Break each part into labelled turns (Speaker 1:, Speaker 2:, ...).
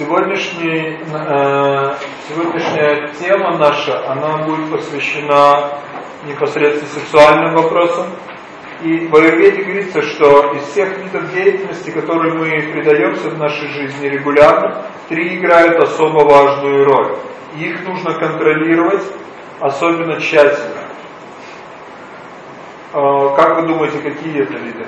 Speaker 1: Сегодняшний, э, сегодняшняя тема наша, она будет посвящена непосредственно сексуальным вопросам. И в Аюрведе говорится, что из всех видов деятельности, которые мы предаемся в нашей жизни регулярно, три играют особо важную роль. И их нужно контролировать особенно тщательно. Э, как вы думаете, какие это виды?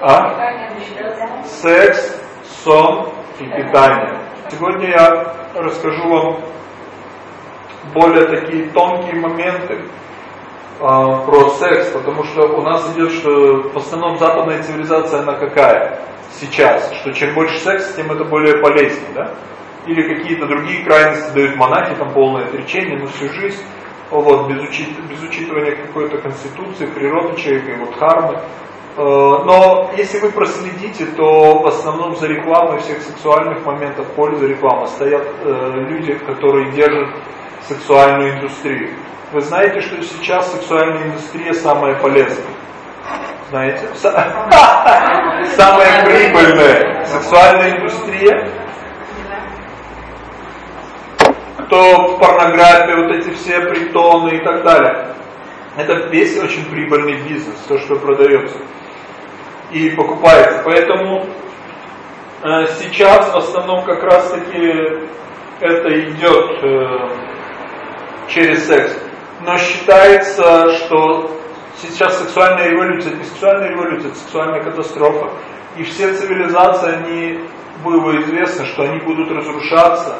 Speaker 1: А? Секс, сон и питание. Сегодня я расскажу вам более такие тонкие моменты э, про секс, потому что у нас идет, что в основном западная цивилизация, она какая сейчас, что чем больше секса, тем это более полезнее, да? Или какие-то другие крайности дают монахи, там полное отречение на всю жизнь, вот, без, учит, без учитывания какой-то конституции, природы человека вот хармы. Э, но если вы проследите, то в основном за рекламой всех сексуальных моментов, за рекламой стоят э, люди, которые держат сексуальную индустрию. Вы знаете, что сейчас сексуальная индустрия самая полезная? Знаете? Самая прибыльная сексуальная индустрия. То порнография, вот эти все притоны и так далее. Это весь очень прибыльный бизнес, то, что продается и покупается. Поэтому э, сейчас в основном как раз таки это идет э, через секс. Но считается, что сейчас сексуальная революция, не сексуальная революция, это сексуальная катастрофа. И все цивилизации, они, было известно, что они будут разрушаться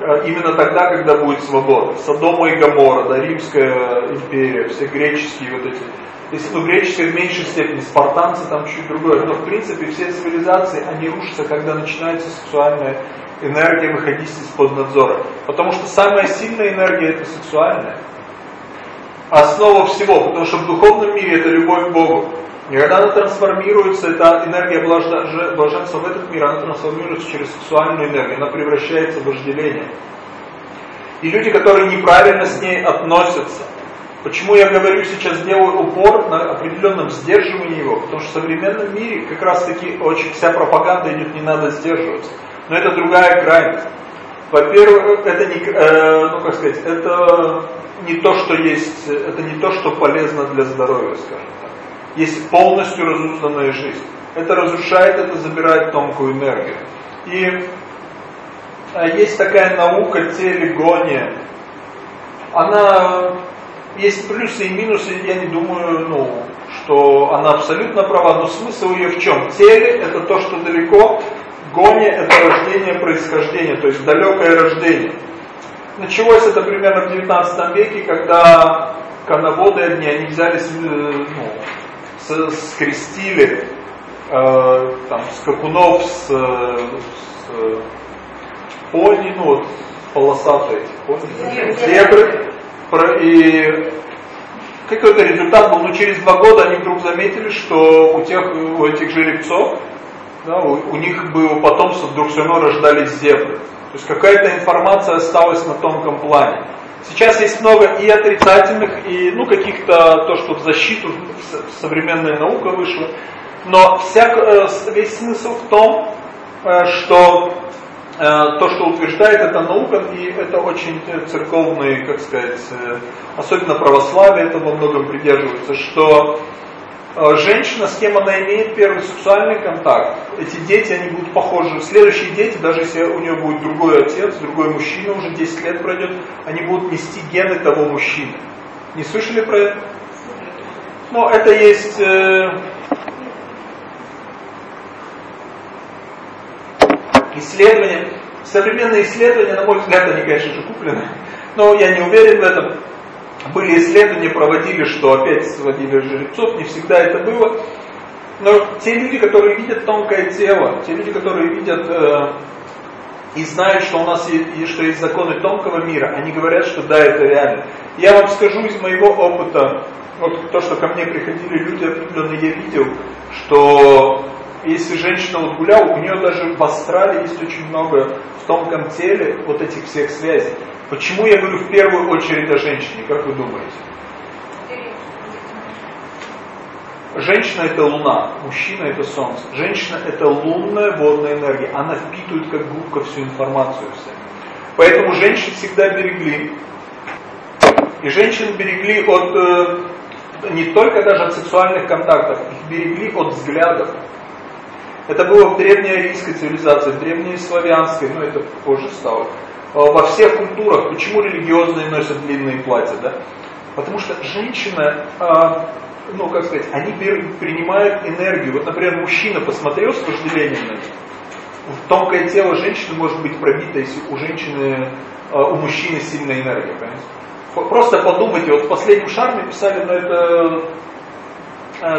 Speaker 1: э, именно тогда, когда будет свобода. Содома и Гамора, да, Римская империя, все греческие вот эти если ну, греческая в меньшей степени, спартанцы там чуть другое. Но в принципе все цивилизации, они рушатся, когда начинается сексуальная энергия выходить из-под надзора. Потому что самая сильная энергия это сексуальная. Основа всего, потому что в духовном мире это любовь к Богу. И когда она трансформируется, эта энергия блаженства в этот мир, она трансформируется через сексуальную энергию, она превращается в вожделение. И люди, которые неправильно с ней относятся, Почему я говорю сейчас, делаю упор на определенном сдерживании его? Потому что в современном мире как раз таки очень вся пропаганда идет, не надо сдерживаться. Но это другая крайность. Во-первых, это не, э, ну как сказать, это не то, что есть, это не то, что полезно для здоровья, скажем так. Есть полностью разрушенная жизнь. Это разрушает, это забирает тонкую энергию. И э, есть такая наука телегония. Она есть плюсы и минусы, я не думаю, ну, что она абсолютно права, но смысл ее в чем? Теле это то, что далеко, гони это рождение, происхождение, то есть далекое рождение. Началось это примерно в 19 веке, когда коноводы одни, они взялись, э, ну, скрестили э, там, скакунов с, с пони, ну вот полосатые пони, зебры, и какой-то результат был, но через два года они вдруг заметили, что у тех, у этих жеребцов, да, у, у них было потомство, вдруг все равно рождались зебры. То есть какая-то информация осталась на тонком плане. Сейчас есть много и отрицательных, и ну каких-то, то, что в защиту современная наука вышла. Но вся, э, весь смысл в том, э, что то, что утверждает эта наука, и это очень церковные, как сказать, э, особенно православие это во многом придерживается, что э, женщина, с кем она имеет первый сексуальный контакт, эти дети, они будут похожи, следующие дети, даже если у нее будет другой отец, другой мужчина, уже 10 лет пройдет, они будут нести гены того мужчины. Не слышали про это? Но это есть... исследования, современные исследования, на мой взгляд, они, конечно же, куплены, но я не уверен в этом. Были исследования, проводили, что опять сводили жеребцов, не всегда это было. Но те люди, которые видят тонкое тело, те люди, которые видят э, и знают, что у нас есть, что есть законы тонкого мира, они говорят, что да, это реально. Я вам скажу из моего опыта, вот то, что ко мне приходили люди определенно, я видел, что если женщина вот гуляла, у нее даже в астрале есть очень много в тонком теле вот этих всех связей. Почему я говорю в первую очередь о женщине, как вы думаете? женщина это луна, мужчина это солнце. Женщина это лунная водная энергия. Она впитывает как губка всю информацию. Все. Поэтому женщин всегда берегли. И женщин берегли от, э, не только даже от сексуальных контактов, их берегли от взглядов. Это было в древней арийской цивилизации, в древней славянской, но это позже стало. Э, во всех культурах, почему религиозные носят длинные платья, да? Потому что женщина, э, ну как сказать, они принимают энергию. Вот, например, мужчина посмотрел с вожделением на них, тонкое тело женщины может быть пробито, если у женщины, э, у мужчины сильная энергия, понимаете? Просто подумайте, вот в последнем шарме писали, но это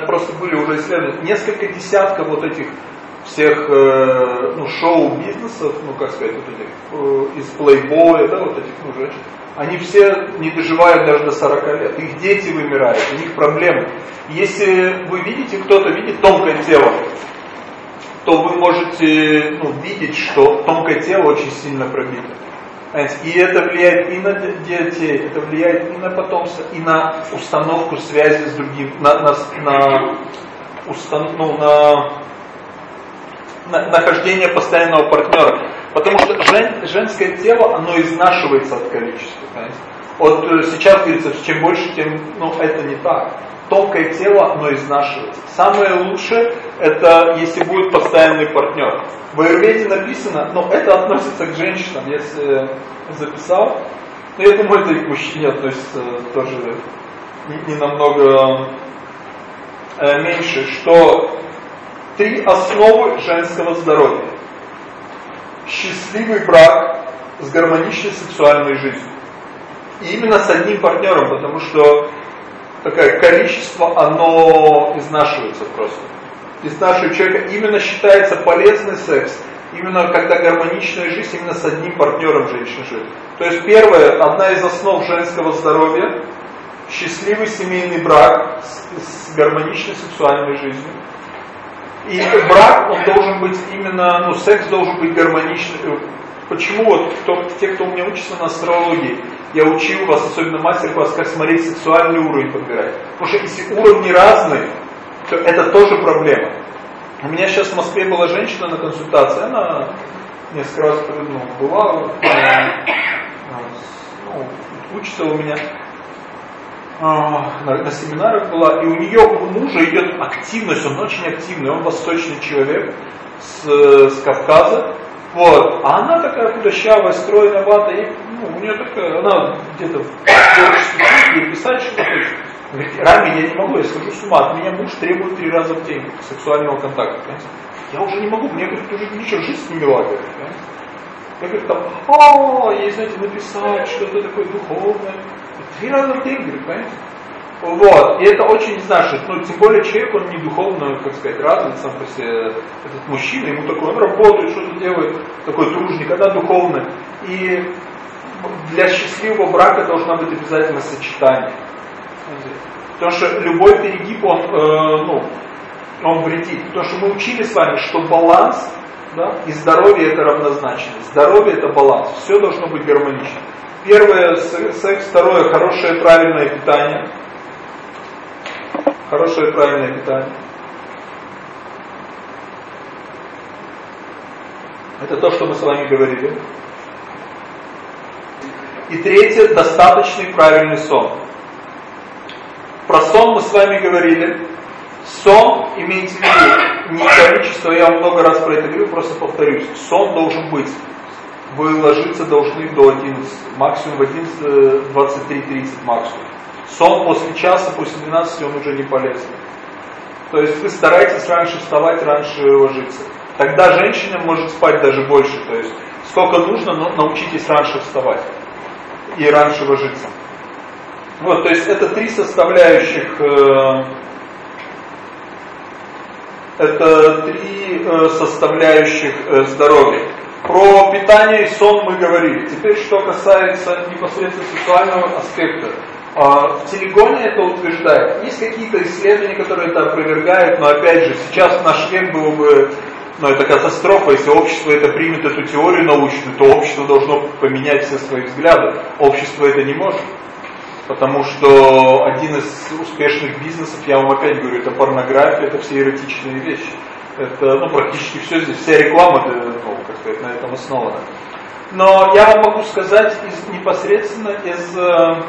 Speaker 1: просто были уже исследования, несколько десятков вот этих всех э, ну, шоу-бизнесов, ну как сказать, вот этих, э, из плейбоя, да, вот этих ну, женщин, они все не доживают даже до 40 лет. Их дети вымирают, у них проблемы. Если вы видите, кто-то видит тонкое тело, то вы можете ну, видеть, что тонкое тело очень сильно пробито. И это влияет и на детей, это влияет и на потомство, и на установку связи с другим, на, на, на, устан, ну, на нахождение постоянного партнера. Потому что жен, женское тело, оно изнашивается от количества. Понимаете? Вот э, сейчас говорится, чем больше, тем, ну, это не так. Тонкое тело, оно изнашивается. Самое лучшее, это если будет постоянный партнер. В Аюрведе написано, но это относится к женщинам, если записал. Но я думаю, это и к мужчине относится тоже не, не намного э, меньше, что три основы женского здоровья. Счастливый брак с гармоничной сексуальной жизнью. И именно с одним партнером, потому что такое количество, оно изнашивается просто. Изнашивает человека. Именно считается полезный секс, именно когда гармоничная жизнь, именно с одним партнером женщина живет. То есть первое, одна из основ женского здоровья, счастливый семейный брак с, с гармоничной сексуальной жизнью. И брак, он должен быть именно, ну, секс должен быть гармоничный. Почему вот кто, те, кто у меня учится на астрологии, я учил вас, особенно мастер-класс, как смотреть сексуальный уровень подбирать. Потому что если уровни разные, то это тоже проблема. У меня сейчас в Москве была женщина на консультации, она несколько раз ну, была, э, ну, учится у меня. А, на, на семинарах была, и у нее, у мужа идет активность, он очень активный, он восточный человек с, с Кавказа, вот, а она такая худощавая, стройная вата, и, ну, у нее такая, она где-то в творчестве писать что-то. Говорит, Рами, я не могу, я схожу с ума, от меня муж требует три раза в день сексуального контакта, понимаете? Я уже не могу, мне, говорит, уже ничего, жизнь не мила, говорит, понимаете? Я говорю, там, о, ей, знаете, написать что-то такое духовное. Раза в день, говорит, понимаете? Вот, и это очень значит, ну, тем более человек, он не духовно, как сказать, развит сам по себе, этот мужчина, ему такой, он работает, что-то делает, такой тружник, она духовная. И для счастливого брака должна быть обязательно сочетание. Потому что любой перегиб, он, э, ну, он вредит. Потому что мы учили с вами, что баланс да, и здоровье это равнозначно. Здоровье это баланс. Все должно быть гармонично. Первое секс, второе хорошее правильное питание. Хорошее правильное питание. Это то, что мы с вами говорили. И третье, достаточный правильный сон. Про сон мы с вами говорили. Сон, имеется в виду не количество, я много раз про это говорил, просто повторюсь. Сон должен быть вы ложиться должны до 11, максимум в 11, 23.30 максимум. Сон после часа, после 12 он уже не полезен. То есть вы стараетесь раньше вставать, раньше ложиться. Тогда женщина может спать даже больше. То есть сколько нужно, но научитесь раньше вставать и раньше ложиться. Вот, то есть это три составляющих, э, это три э, составляющих э, здоровья. Про питание и сон мы говорили. Теперь, что касается непосредственно сексуального аспекта. А, в Телегоне это утверждает. Есть какие-то исследования, которые это опровергают, но опять же, сейчас наш век было бы ну, это катастрофа, если общество это примет эту теорию научную, то общество должно поменять все свои взгляды. Общество это не может. Потому что один из успешных бизнесов, я вам опять говорю, это порнография, это все эротичные вещи. Это ну, практически все здесь, вся реклама, ну, как сказать, на этом основана. Но я вам могу сказать из, непосредственно из э,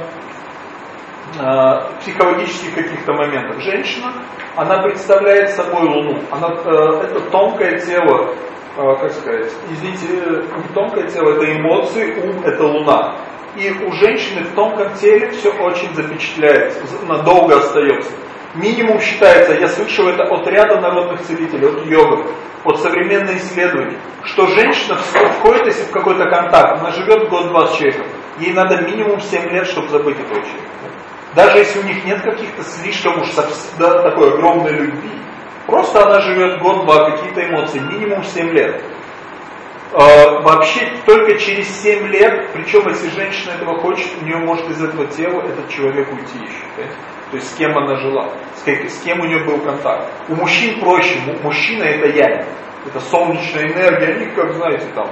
Speaker 1: э, психологических каких-то моментов. Женщина, она представляет собой Луну. Она, э, это тонкое тело, э, как сказать, извините, не тонкое тело, это эмоции, ум, это Луна. И у женщины в тонком теле все очень запечатляется, надолго остается. Минимум считается, я слышал это от ряда народных целителей, от йогов, от современных исследований, что женщина входит, если в какой-то контакт, она живет год-два с человеком, ей надо минимум 7 лет, чтобы забыть этого человека. Даже если у них нет каких-то слишком уж да, такой огромной любви, просто она живет год-два, какие-то эмоции, минимум 7 лет. Э, вообще только через 7 лет, причем если женщина этого хочет, у нее может из этого тела этот человек уйти еще. Понимаете? То есть с кем она жила, с, кем у нее был контакт. У мужчин проще, мужчина это я, это солнечная энергия, они как знаете там,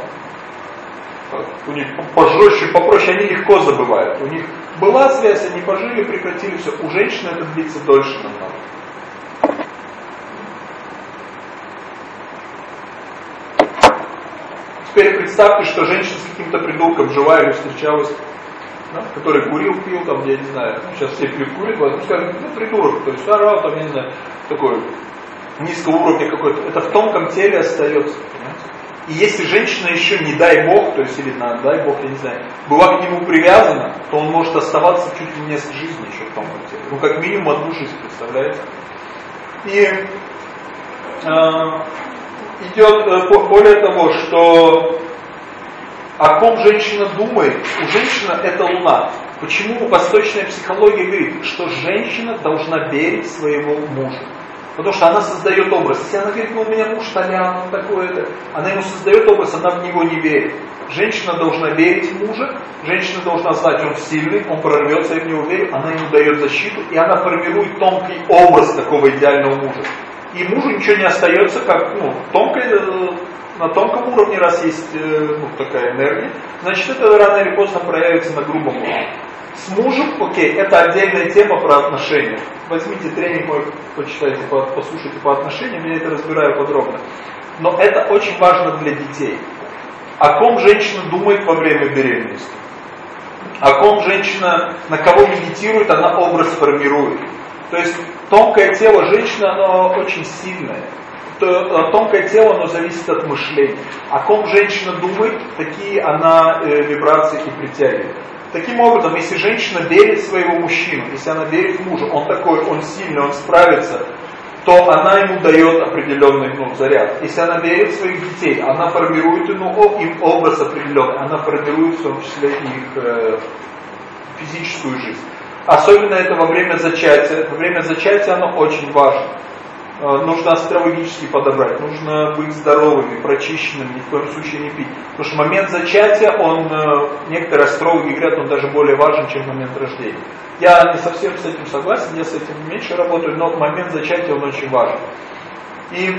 Speaker 1: у них пожестче, попроще, они легко забывают. У них была связь, они пожили, прекратили все. У женщины это длится дольше намного. Теперь представьте, что женщина с каким-то придурком жила или встречалась, да, который курил, пил, там, я не знаю, сейчас все пьют, курят, ну, скажем, ну, придурок, то есть орал, там, я не знаю, такой низкого уровня какой-то, это в тонком теле остается? И если женщина еще, не дай бог, то есть, или на, дай бог, я не знаю, была к нему привязана, то он может оставаться чуть ли не с жизни еще в тонком теле. Ну, как минимум одну жизнь, представляете? И э, идет э, более того, что о ком женщина думает, у женщины это луна. Почему восточная психология говорит, что женщина должна верить своего мужа? Потому что она создает образ. Если она говорит, ну у меня муж толян, он такой-то, она ему создает образ, она в него не верит. Женщина должна верить мужа, женщина должна знать, он сильный, он прорвется, я в него верю, она ему дает защиту, и она формирует тонкий образ такого идеального мужа и мужу ничего не остается, как ну, тонкой, э, на тонком уровне, раз есть э, ну, такая энергия, значит это рано или поздно проявится на грубом уровне. С мужем, окей, это отдельная тема про отношения. Возьмите тренинг мой, почитайте, послушайте по отношениям, я это разбираю подробно. Но это очень важно для детей. О ком женщина думает во время беременности? О ком женщина, на кого медитирует, она образ формирует. То есть тонкое тело женщины, оно очень сильное. То, тонкое тело, оно зависит от мышления. О ком женщина думает, такие она э, вибрации и притягивает. Таким образом, если женщина верит своего мужчину, если она верит в мужа, он такой, он сильный, он справится, то она ему дает определенный ну, заряд. Если она верит в своих детей, она формирует ему им образ определенный, она формирует в том числе их э, физическую жизнь. Особенно это во время зачатия. Во время зачатия оно очень важно. Э, нужно астрологически подобрать, нужно быть здоровыми, прочищенными, ни в коем случае не пить. Потому что момент зачатия, он, э, некоторые астрологи говорят, он даже более важен, чем момент рождения. Я не совсем с этим согласен, я с этим меньше работаю, но момент зачатия он очень важен. И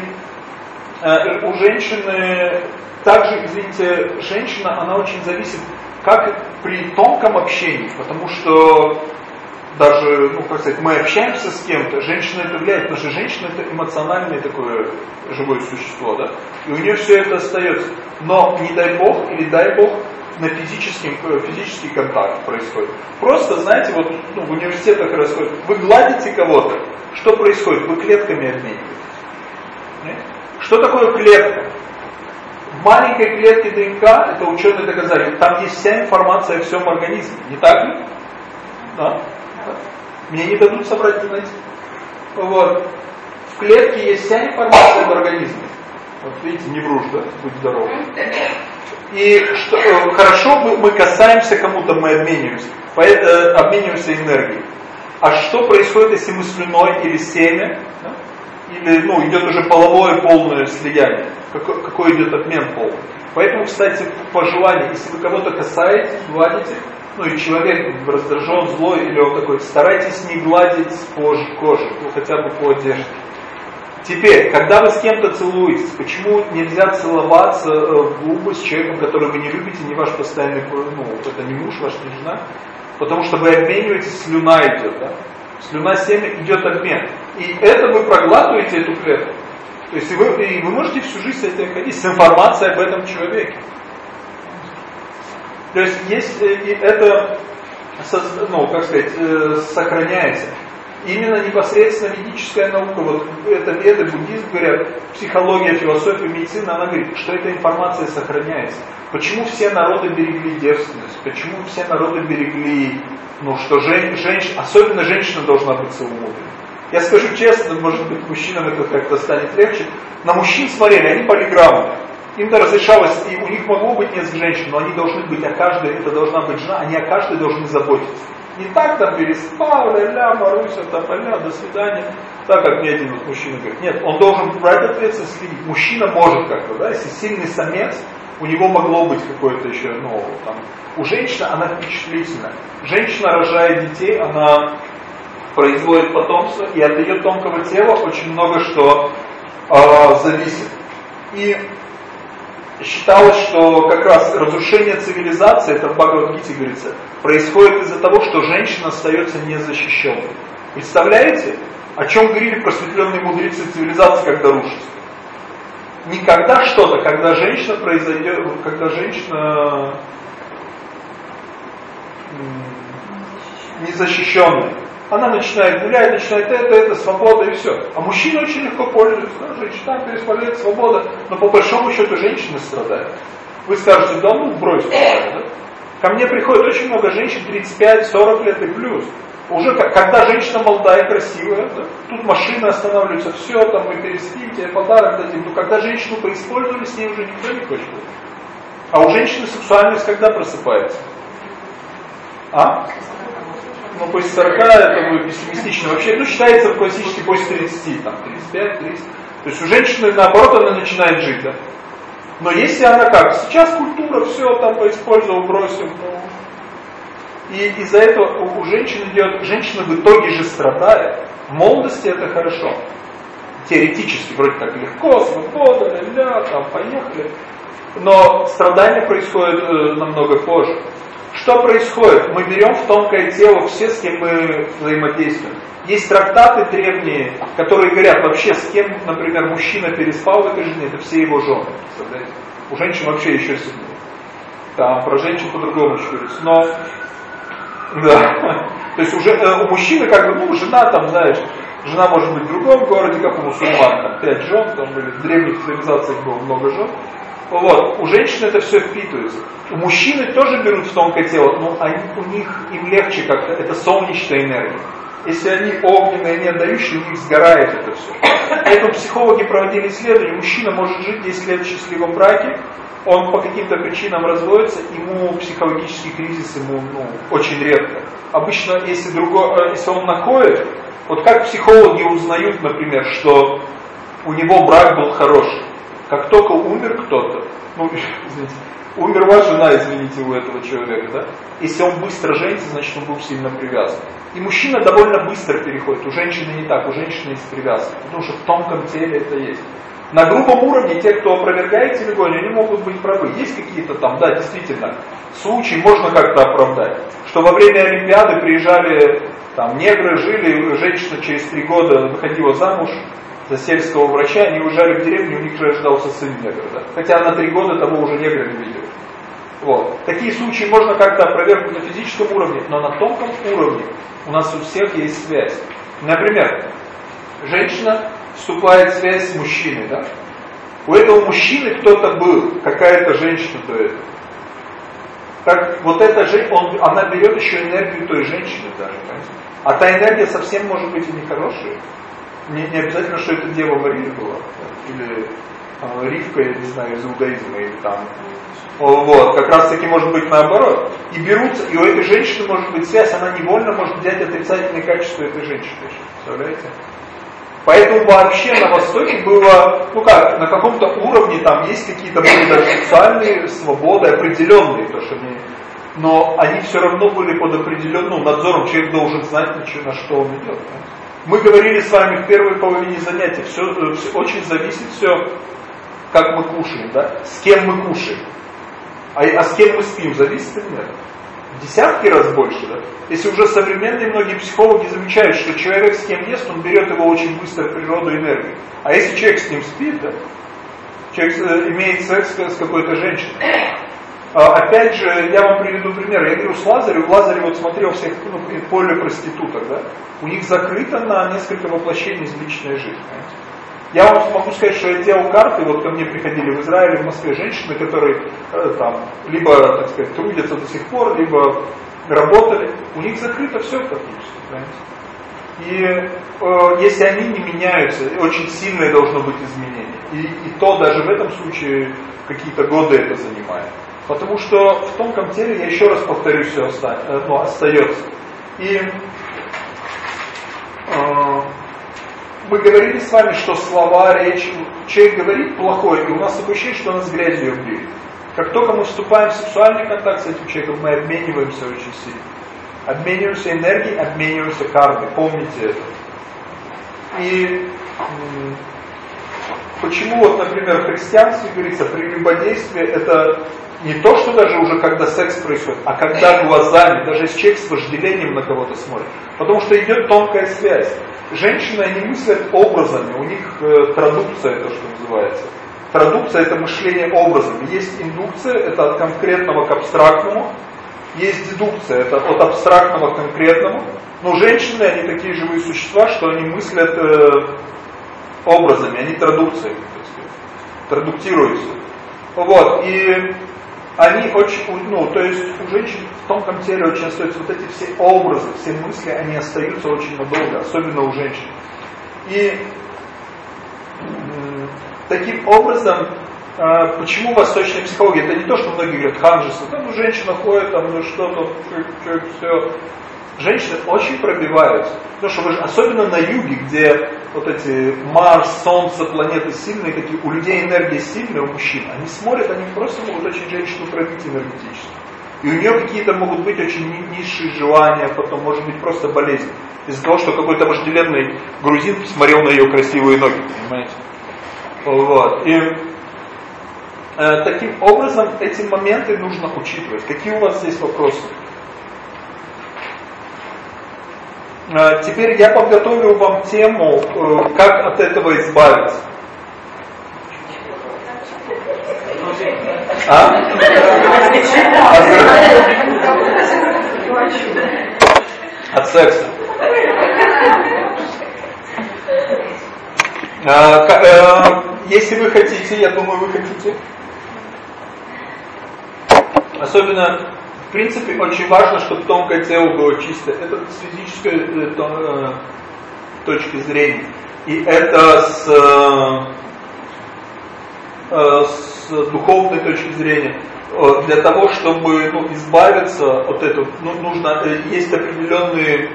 Speaker 1: э, у женщины, также, извините, женщина, она очень зависит, как при тонком общении, потому что даже, ну, как сказать, мы общаемся с кем-то, женщина это влияет, потому что женщина это эмоциональное такое живое существо, да, и у нее все это остается. Но не дай бог или дай бог на физический, э, физический контакт происходит. Просто, знаете, вот ну, в университетах происходит, вы гладите кого-то, что происходит? Вы клетками обмениваетесь. Что такое клетка? В маленькой клетке ДНК, это ученые доказали, там есть вся информация о всем организме, не так ли? Да? Мне не дадут собрать генотип. Вот. В клетке есть вся информация об организме. Вот видите, не врушь, да? Будь здоров. И что, э, хорошо мы, мы касаемся кому-то, мы обмениваемся. Поэтому, обмениваемся энергией. А что происходит, если мы слюной или семя, да? или ну, идет уже половое полное слияние? Какой, какой идет обмен полный? Поэтому, кстати, по желанию, если вы кого-то касаетесь, гладите, ну и человек раздражен, злой, или он такой, старайтесь не гладить по коже, ну хотя бы по одежде. Теперь, когда вы с кем-то целуетесь, почему нельзя целоваться э, в губы с человеком, которого вы не любите, не ваш постоянный, ну, это не муж, ваша не жена? Потому что вы обмениваетесь, слюна идет, да? Слюна семя идет обмен. И это вы проглатываете эту клетку. То есть вы, и вы можете всю жизнь с этим ходить, с информацией об этом человеке. То есть есть, э, и это, ну, как сказать, э, сохраняется. Именно непосредственно ведическая наука, вот это веды, буддизм говорят, психология, философия, медицина, она говорит, что эта информация сохраняется. Почему все народы берегли девственность? Почему все народы берегли, ну что жен, женщ, особенно женщина должна быть целомудренной? Я скажу честно, может быть мужчинам это как-то станет легче. На мужчин смотрели, они полиграммы. Им-то разрешалось, и у них могло быть несколько женщин, но они должны быть, а каждая, это должна быть жена, они о каждой должны заботиться. Не так там переспал, ля-ля, Маруся, тополя, до свидания. Так, как мне один вот мужчина говорит. Нет, он должен брать ответственность, следить. Мужчина может как-то, да, если сильный самец, у него могло быть какое-то еще, ну, там, у женщины она впечатлительна. Женщина рожает детей, она производит потомство, и от ее тонкого тела очень много что э, зависит. И считалось, что как раз разрушение цивилизации, это в Бхагавадгите говорится, происходит из-за того, что женщина остается незащищенной. Представляете, о чем говорили просветленные мудрецы цивилизации, когда рушится? Никогда что-то, когда женщина произойдет, когда женщина незащищенная, она начинает гулять, начинает это, это, свобода и все. А мужчина очень легко пользуется. Да? Женщина переспаляет свобода, но по большому счету женщины страдают. Вы скажете, да ну брось, да? Ко мне приходит очень много женщин 35-40 лет и плюс. Уже когда женщина молодая и красивая, да, тут машины останавливаются, все, там мы переспим, тебе подарок дадим. Но когда женщину поиспользовали, с ней уже никто не хочет. А у женщины сексуальность когда просыпается? А? Ну, после 40 это будет пессимистично. Вообще, ну, считается классически после 30, там, 35, 30. То есть у женщины, наоборот, она начинает жить, да. Но если она как, сейчас культура, все там поиспользовал, бросил, ну, и из-за этого у, женщин идет, женщина в итоге же страдает. В молодости это хорошо. Теоретически, вроде как легко, свобода, ля-ля, там, поехали. Но страдания происходят э, намного позже. Что происходит? Мы берем в тонкое тело все, с кем мы взаимодействуем. Есть трактаты древние, которые говорят вообще, с кем, например, мужчина переспал в этой жизни, это все его жены. Представляете? У женщин вообще еще сильнее. Там про женщин по-другому говорится. Но, да. То есть уже э, у мужчины как бы, ну, жена там, знаешь, жена может быть в другом городе, как у мусульман, там пять жен, там были в древних цивилизациях было много жен. Вот, у женщин это все впитывается. У мужчины тоже берут в тонкое тело, но они, у них им легче как-то, это солнечная энергия. Если они огненные, не отдающие, у них сгорает это все. Поэтому психологи проводили исследования, мужчина может жить 10 лет в счастливом браке, он по каким-то причинам разводится, ему психологический кризис ему ну, очень редко. Обычно, если, другой, э, если он находит, вот как психологи узнают, например, что у него брак был хороший, как только умер кто-то, ну, извините, умерла жена, извините, у этого человека, да? Если он быстро женится, значит он был сильно привязан. И мужчина довольно быстро переходит, у женщины не так, у женщины есть привязка, потому что в тонком теле это есть. На грубом уровне те, кто опровергает телегонию, они могут быть правы. Есть какие-то там, да, действительно, случаи можно как-то оправдать. Что во время Олимпиады приезжали там негры, жили, женщина через три года выходила замуж, за сельского врача, они уезжали в деревню, у них рождался сын негр. Да? Хотя на три года того уже негра не видели. Вот. Такие случаи можно как-то опровергнуть на физическом уровне, но на тонком уровне у нас у всех есть связь. Например, женщина вступает в связь с мужчиной, да? У этого мужчины кто-то был, какая-то женщина до этого. Так вот эта женщина, он, она берет еще энергию той женщины даже, понимаете? А та энергия совсем может быть и нехорошая. Не, не обязательно, что это Дева Мария была, или э, Ривка, я не знаю, из иудаизма, или там. Вот, как раз таки может быть наоборот. И берутся, и у этой женщины может быть связь, она невольно может взять отрицательные качества этой женщины. Представляете? Поэтому вообще на Востоке было, ну как, на каком-то уровне там есть какие-то были социальные свободы определенные, то что они, но они все равно были под определенным надзором, человек должен знать, на что он идет. Понимаете? Мы говорили с вами в первой половине занятия, все, э, все очень зависит все, как мы кушаем, да? с кем мы кушаем. А, а с кем мы спим, зависит или нет? в десятки раз больше. Да? Если уже современные многие психологи замечают, что человек с кем ест, он берет его очень быстро в природу энергии. А если человек с ним спит, да, человек э, имеет секс с какой-то женщиной, опять же, я вам приведу пример. Я говорю, с Лазарем, Лазарь вот смотрел всех ну, поле проституток, да? У них закрыто на несколько воплощений из личной жизни. Понимаете? Я вам могу сказать, что я делал карты, вот ко мне приходили в Израиле, в Москве женщины, которые э, там либо, так сказать, трудятся до сих пор, либо работали. У них закрыто все практически, понимаете? И э, если они не меняются, очень сильное должно быть изменение. И, и то даже в этом случае какие-то годы это занимает. Потому что в тонком теле, я еще раз повторюсь, все останется, э, ну, остается. И э, мы говорили с вами, что слова, речь, человек говорит плохое, и у нас ощущение, что он с грязью обреет. Как только мы вступаем в сексуальный контакт с этим человеком, мы обмениваемся очень сильно. Обмениваемся энергией, обмениваемся кармой. Помните это. И почему вот, например, в христианстве говорится, прелюбодействие это не то, что даже уже когда секс происходит, а когда глазами, даже если человек с вожделением на кого-то смотрит. Потому что идет тонкая связь. Женщины, они мыслят образами, у них э, традукция, то, что называется. Традукция – это мышление образами. Есть индукция, это от конкретного к абстрактному. Есть дедукция, это от абстрактного к конкретному. Но женщины, они такие живые существа, что они мыслят э, образами, они традукцией, так сказать, традуктируются. Вот, и они очень, ну, то есть у женщин в тонком теле очень остаются вот эти все образы, все мысли, они остаются очень надолго, особенно у женщин. И таким образом, а, почему восточная психология? Это не то, что многие говорят, ханжество, там женщина ходит, там ну что-то, все. Женщины очень пробиваются. Потому что вы особенно на юге, где вот эти Марс, Солнце, планеты сильные, такие, у людей энергия сильная, у мужчин, они смотрят, они просто могут очень женщину пробить энергетически. И у нее какие-то могут быть очень низшие желания, потом может быть просто болезнь. Из-за того, что какой-то вожделенный грузин смотрел на ее красивые ноги, понимаете? Вот. И э, таким образом эти моменты нужно учитывать. Какие у вас есть вопросы? Э, теперь я подготовил вам тему, э, как от этого избавиться. А? От секса. А, если вы хотите, я думаю, вы хотите. Особенно в принципе, очень важно, чтобы тонкое тело было чистое. Это с физической э, э, точки зрения. И это с, э, с духовной точки зрения. Для того, чтобы ну, избавиться от этого, ну, нужно, есть определенные,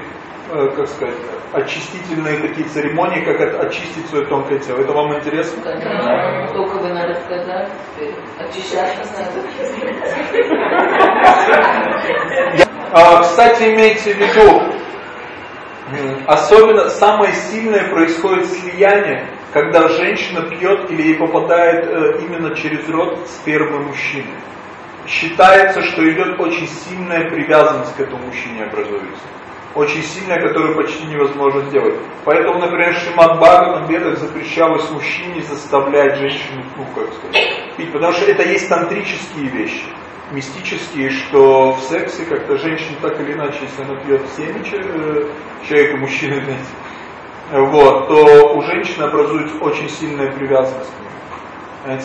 Speaker 1: как сказать, очистительные такие церемонии, как это очистить свое тонкое тело. Это вам интересно?
Speaker 2: Да, только вы надо сказать, очищаться
Speaker 1: надо. Кстати, имейте в виду, особенно самое сильное происходит слияние, когда женщина пьет или ей попадает э, именно через рот спермы мужчины. Считается, что идет очень сильная привязанность к этому мужчине образуется очень сильная, которую почти невозможно сделать. Поэтому, например, Шимат Бхагаван Ведах запрещалось мужчине заставлять женщину, ну, пить, потому что это есть тантрические вещи, мистические, что в сексе как-то женщина так или иначе, если она пьет семя э, человека, мужчины, знаете, вот, то у женщины образуется очень сильная привязанность.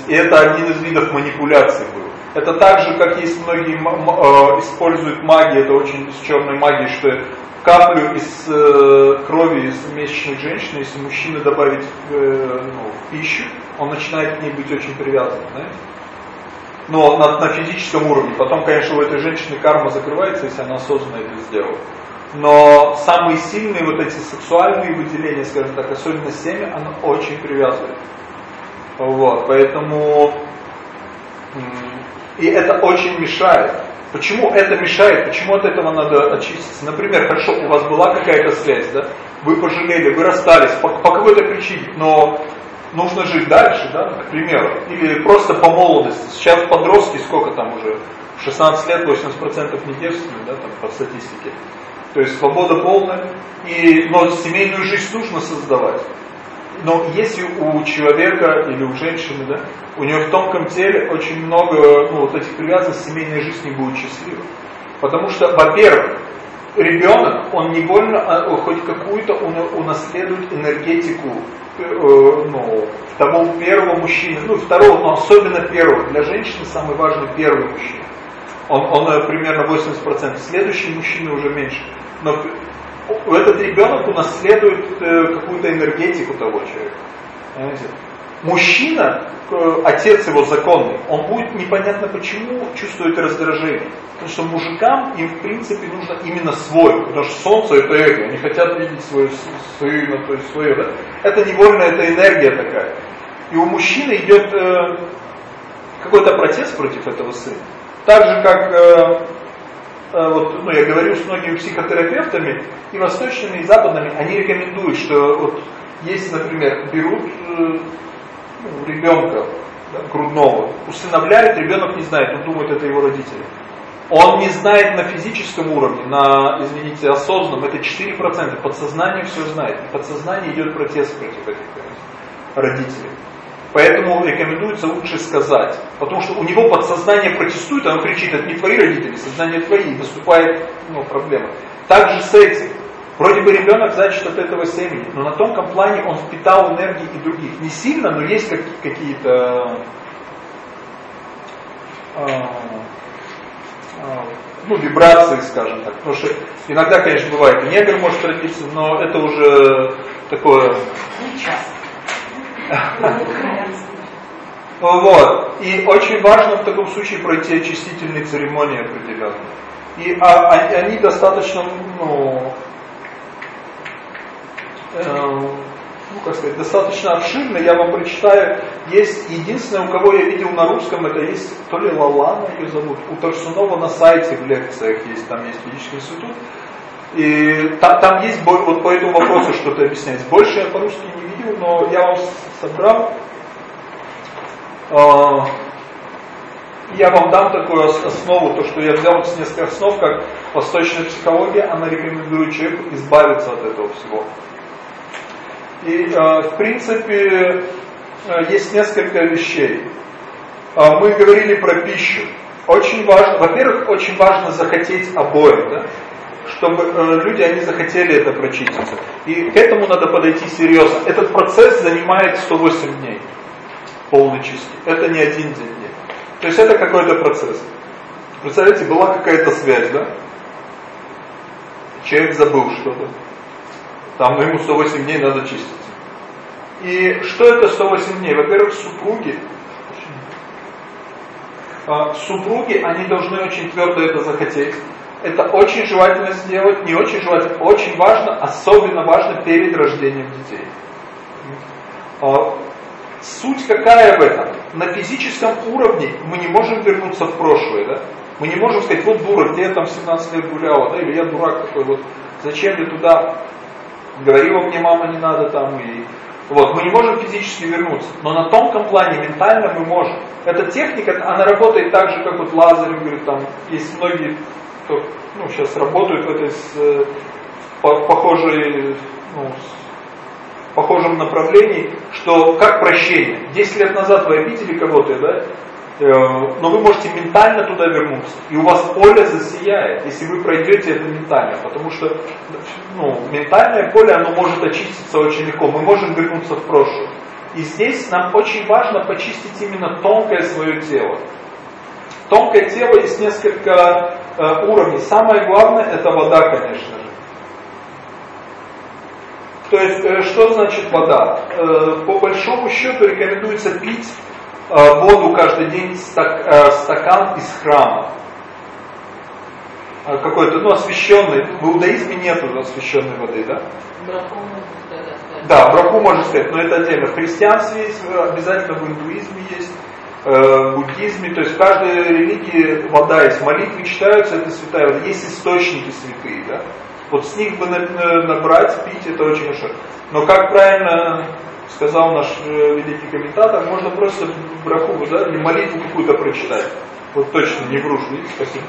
Speaker 1: И это один из видов манипуляции был. Это так же, как есть многие э, используют магию, это очень с черной магией, что каплю из э, крови из месячных женщин, если мужчина добавить э, ну, в пищу, он начинает к ней быть очень привязан. Знаете? Но на, на физическом уровне. Потом, конечно, у этой женщины карма закрывается, если она осознанно это сделала. Но самые сильные вот эти сексуальные выделения, скажем так, особенно семя, оно очень привязывает. Вот, поэтому и это очень мешает. Почему это мешает? Почему от этого надо очиститься? Например, хорошо, у вас была какая-то связь, да? Вы пожалели, вы расстались по, по какой-то причине, но нужно жить дальше, да, к примеру. Или просто по молодости. Сейчас подростки сколько там уже? В 16 лет 80% не девственны, да, там, по статистике. То есть свобода полная. И, но семейную жизнь нужно создавать. Но если у человека или у женщины, да, у нее в тонком теле очень много ну, вот этих привязанностей, семейная жизнь не будет счастлива. Потому что, во-первых, ребенок, он невольно а, хоть какую-то унаследует энергетику э, ну, того первого мужчины, ну второго, но особенно первого. Для женщины самый важный первый мужчина. Он, он э, примерно 80%. Следующий мужчина уже меньше. Но этот ребенок унаследует э, какую-то энергетику того человека. Понимаете? Мужчина, отец его законный, он будет непонятно почему чувствовать раздражение. Потому что мужикам им в принципе нужно именно свой, потому что солнце это эго, они хотят видеть свою сына, то есть свое. Да? Это невольно, это энергия такая. И у мужчины идет э, какой-то протест против этого сына. Так же, как э, э, вот, ну, я говорю с многими психотерапевтами, и восточными, и западными, они рекомендуют, что вот есть, например, берут э, ну, ребенка да, грудного, усыновляют, ребенок не знает, он думает, это его родители. Он не знает на физическом уровне, на, извините, осознанном, это 4%, подсознание все знает. Подсознание идет протест против этих родителей. Поэтому рекомендуется лучше сказать. Потому что у него подсознание протестует, оно кричит, это не твои родители, сознание твои, и наступает ну, проблема. Так же с этим. Вроде бы ребенок зачат от этого семени, но на тонком плане он впитал энергии и других. Не сильно, но есть какие-то а, а, ну, вибрации, скажем так. Потому что иногда, конечно, бывает негр может родиться, но это уже такое... Вот. И очень важно в таком случае пройти очистительные церемонии определенные. И а, а, они достаточно, ну, э, ну, как сказать, достаточно обширны. Я вам прочитаю. Есть единственное, у кого я видел на русском, это есть, то ли Лалана ее зовут. У Тарсунова на сайте в лекциях есть, там есть физический институт. И там, там есть, вот по этому вопросу что-то объясняется. Больше я по-русски не видел, но я вам собрал. А, я вам дам такую основу, то, что я взял с нескольких основ, как восточная психология, она рекомендует человеку избавиться от этого всего. И, а, в принципе, а, есть несколько вещей. Мы говорили про пищу. Очень важно, во-первых, очень важно захотеть обоим, да? Чтобы э, люди, они захотели это прочиститься. И к этому надо подойти серьезно. Этот процесс занимает 108 дней полной чистки. Это не один день. Нет. То есть это какой-то процесс. Представляете, была какая-то связь, да? Человек забыл что-то. Там ну, ему 108 дней надо чиститься. И что это 108 дней? Во-первых, супруги. А, супруги, они должны очень твердо это захотеть. Это очень желательно сделать, не очень желательно, очень важно, особенно важно перед рождением детей. А, суть какая в этом? На физическом уровне мы не можем вернуться в прошлое, да? Мы не можем сказать, вот дура, где я там 17 лет гуляла, да, или я дурак такой, вот зачем я туда, говорила мне мама не надо там, и вот, мы не можем физически вернуться, но на тонком плане, ментально мы можем. Эта техника, она работает так же, как вот Лазарь говорит, там есть многие кто ну, сейчас работают в этой с, э, по, похожей, ну, с похожем направлении, что как прощение. Десять лет назад вы обидели кого-то, да, э, но вы можете ментально туда вернуться. И у вас поле засияет, если вы пройдете это ментально. Потому что ну, ментальное поле, оно может очиститься очень легко. Мы можем вернуться в прошлое. И здесь нам очень важно почистить именно тонкое свое тело. Тонкое тело есть несколько э, уровней. Самое главное это вода, конечно же. То есть, э, что значит вода? Э, по большому счету рекомендуется пить воду каждый день, стак, стакан из храма. Какой-то, ну, освященный. В иудаизме нету освященной воды, да?
Speaker 2: Браху.
Speaker 1: Да, браху можно сказать, но это отдельно. В христианстве есть, обязательно в индуизме есть э, буддизме, то есть в каждой религии вода есть, молитвы читаются, это святая вода, есть источники святые, да? Вот с них бы набрать, пить, это очень хорошо. Но как правильно сказал наш э, великий комментатор, можно просто браху, да, или молитву какую-то прочитать. Вот точно, не врушь, видите, спасибо.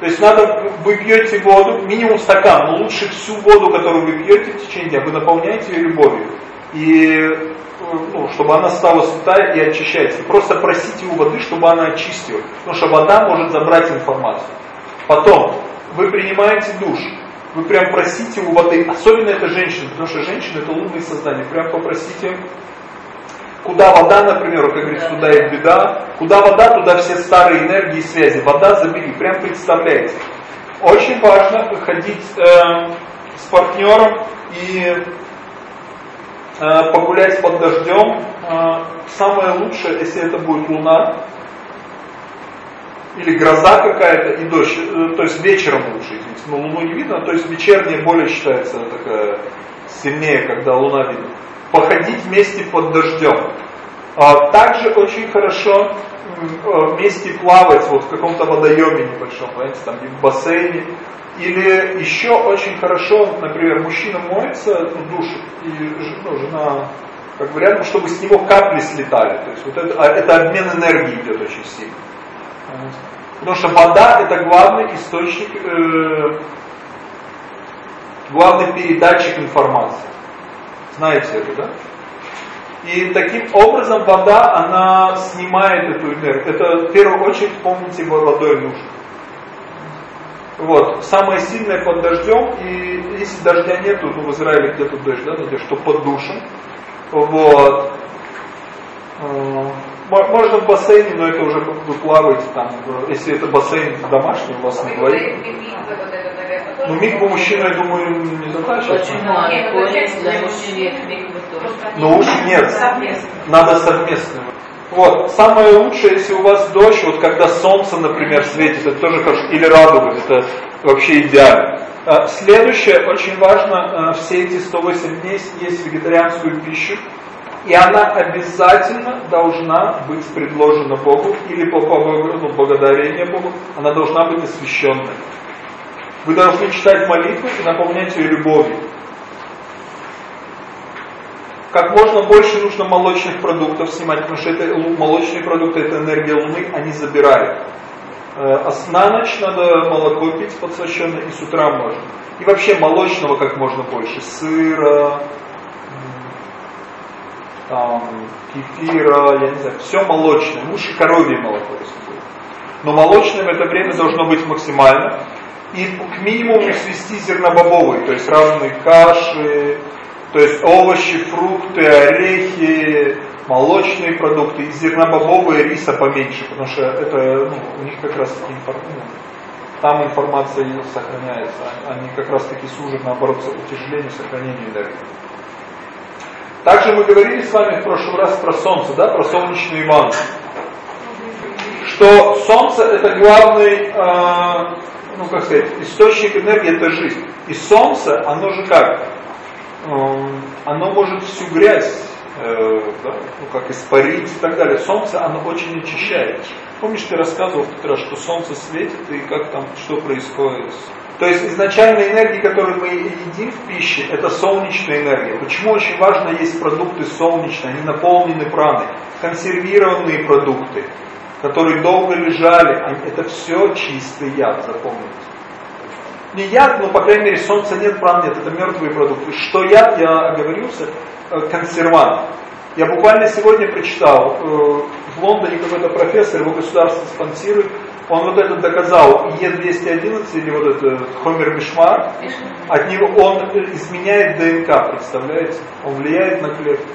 Speaker 1: То есть надо, вы пьете воду, минимум стакан, но лучше всю воду, которую вы пьете в течение дня, вы наполняете ее любовью. И ну, чтобы она стала святая и очищается. Просто просите у воды, чтобы она очистила. Потому что вода может забрать информацию. Потом, вы принимаете душ. Вы прям просите у воды, особенно это женщины, потому что женщины это лунные создания. Прям попросите, куда вода, например, как говорится, туда и беда. Куда вода, туда все старые энергии и связи. Вода забери, прям представляете. Очень важно ходить э, с партнером и погулять под дождем. Э, самое лучшее, если это будет луна, или гроза какая-то и дождь, э, то есть вечером лучше, извините, но луну не видно, то есть вечерняя более считается такая сильнее, когда луна видна. Походить вместе под дождем. А также очень хорошо вместе плавать вот в каком-то водоеме небольшом, понимаете, там в бассейне, или еще очень хорошо, например, мужчина моется, ну, душ, и ну, жена, как бы рядом, чтобы с него капли слетали. То есть вот это, а, это обмен энергии идет очень сильно. Потому что вода это главный источник, э, главный передатчик информации. Знаете это, да? И таким образом вода, она снимает эту энергию. Это в первую очередь, помните, водой нужно. Вот, самое сильное под дождем, и если дождя нету, ну в Израиле где-то дождь, да, где что под душем, вот, э, можно в бассейне, но это уже вы плаваете там, если это бассейн домашний, у вас на дворе. Ну, миг мужчина, я думаю, не задача.
Speaker 2: Почему? Для мужчин есть миг
Speaker 1: Ну, уж нет. Надо совместно. Вот, самое лучшее, если у вас дождь, вот когда солнце, например, светит, это тоже хорошо, или радуга, это вообще идеально. А, следующее, очень важно, а, все эти 108 дней есть вегетарианскую пищу, и она обязательно должна быть предложена Богу, или по, по ну, благодарению Богу, она должна быть освященной. Вы должны читать молитву и наполнять ее любовью как можно больше нужно молочных продуктов снимать, потому что это молочные продукты, это энергия Луны, они забирают. Э, а на ночь надо молоко пить подсвященное, и с утра можно. И вообще молочного как можно больше. Сыра, там, кефира, я не знаю, все молочное. Лучше коровье молоко, будет. Но молочное в это время должно быть максимально. И к минимуму свести зернобобовые, то есть разные каши, то есть овощи, фрукты, орехи, молочные продукты, и зернобобовые, риса поменьше, потому что это, ну, у них как раз ну, там информация сохраняется, они как раз таки служат наоборот утяжелению, сохранению энергии. Также мы говорили с вами в прошлый раз про солнце, да, про солнечные ванны. Что солнце это главный, э, ну как сказать, источник энергии, это жизнь. И солнце, оно же как? Эм, оно может всю грязь, э, да, ну, как испарить и так далее. Солнце, оно очень очищает. Помнишь, ты рассказывал в тот раз, что солнце светит и как там, что происходит? То есть изначальная энергия, которую мы едим в пище, это солнечная энергия. Почему очень важно есть продукты солнечные, они наполнены праной, консервированные продукты, которые долго лежали, это все чистый яд, запомните не яд, но, по крайней мере, солнца нет, пран нет, это мертвые продукты. Что яд, я оговорился, э, консервант. Я буквально сегодня прочитал, э, в Лондоне какой-то профессор, его государство спонсирует, он вот это доказал, Е211 или вот этот Хомер Мишмар, от него он изменяет ДНК, представляете? Он влияет на клетку.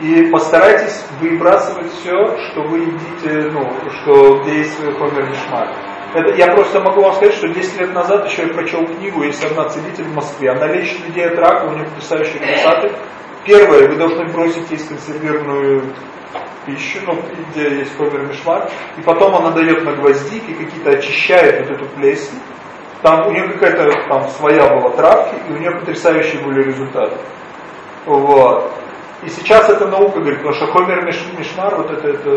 Speaker 1: И постарайтесь выбрасывать все, что вы едите, ну, что где есть Хомер Мишмар. Это, я просто могу вам сказать, что 10 лет назад еще я прочел книгу, есть одна целитель в Москве, она лечит людей от рака, у нее потрясающие результаты. Первое, вы должны бросить есть консервированную пищу, ну, где есть ковер мишмар, и потом она дает на гвоздики, какие-то очищает вот эту плесень. Там у нее какая-то там своя была травки, и у нее потрясающие были результаты. Вот. И сейчас эта наука говорит, потому что хомер мишмар, вот это, это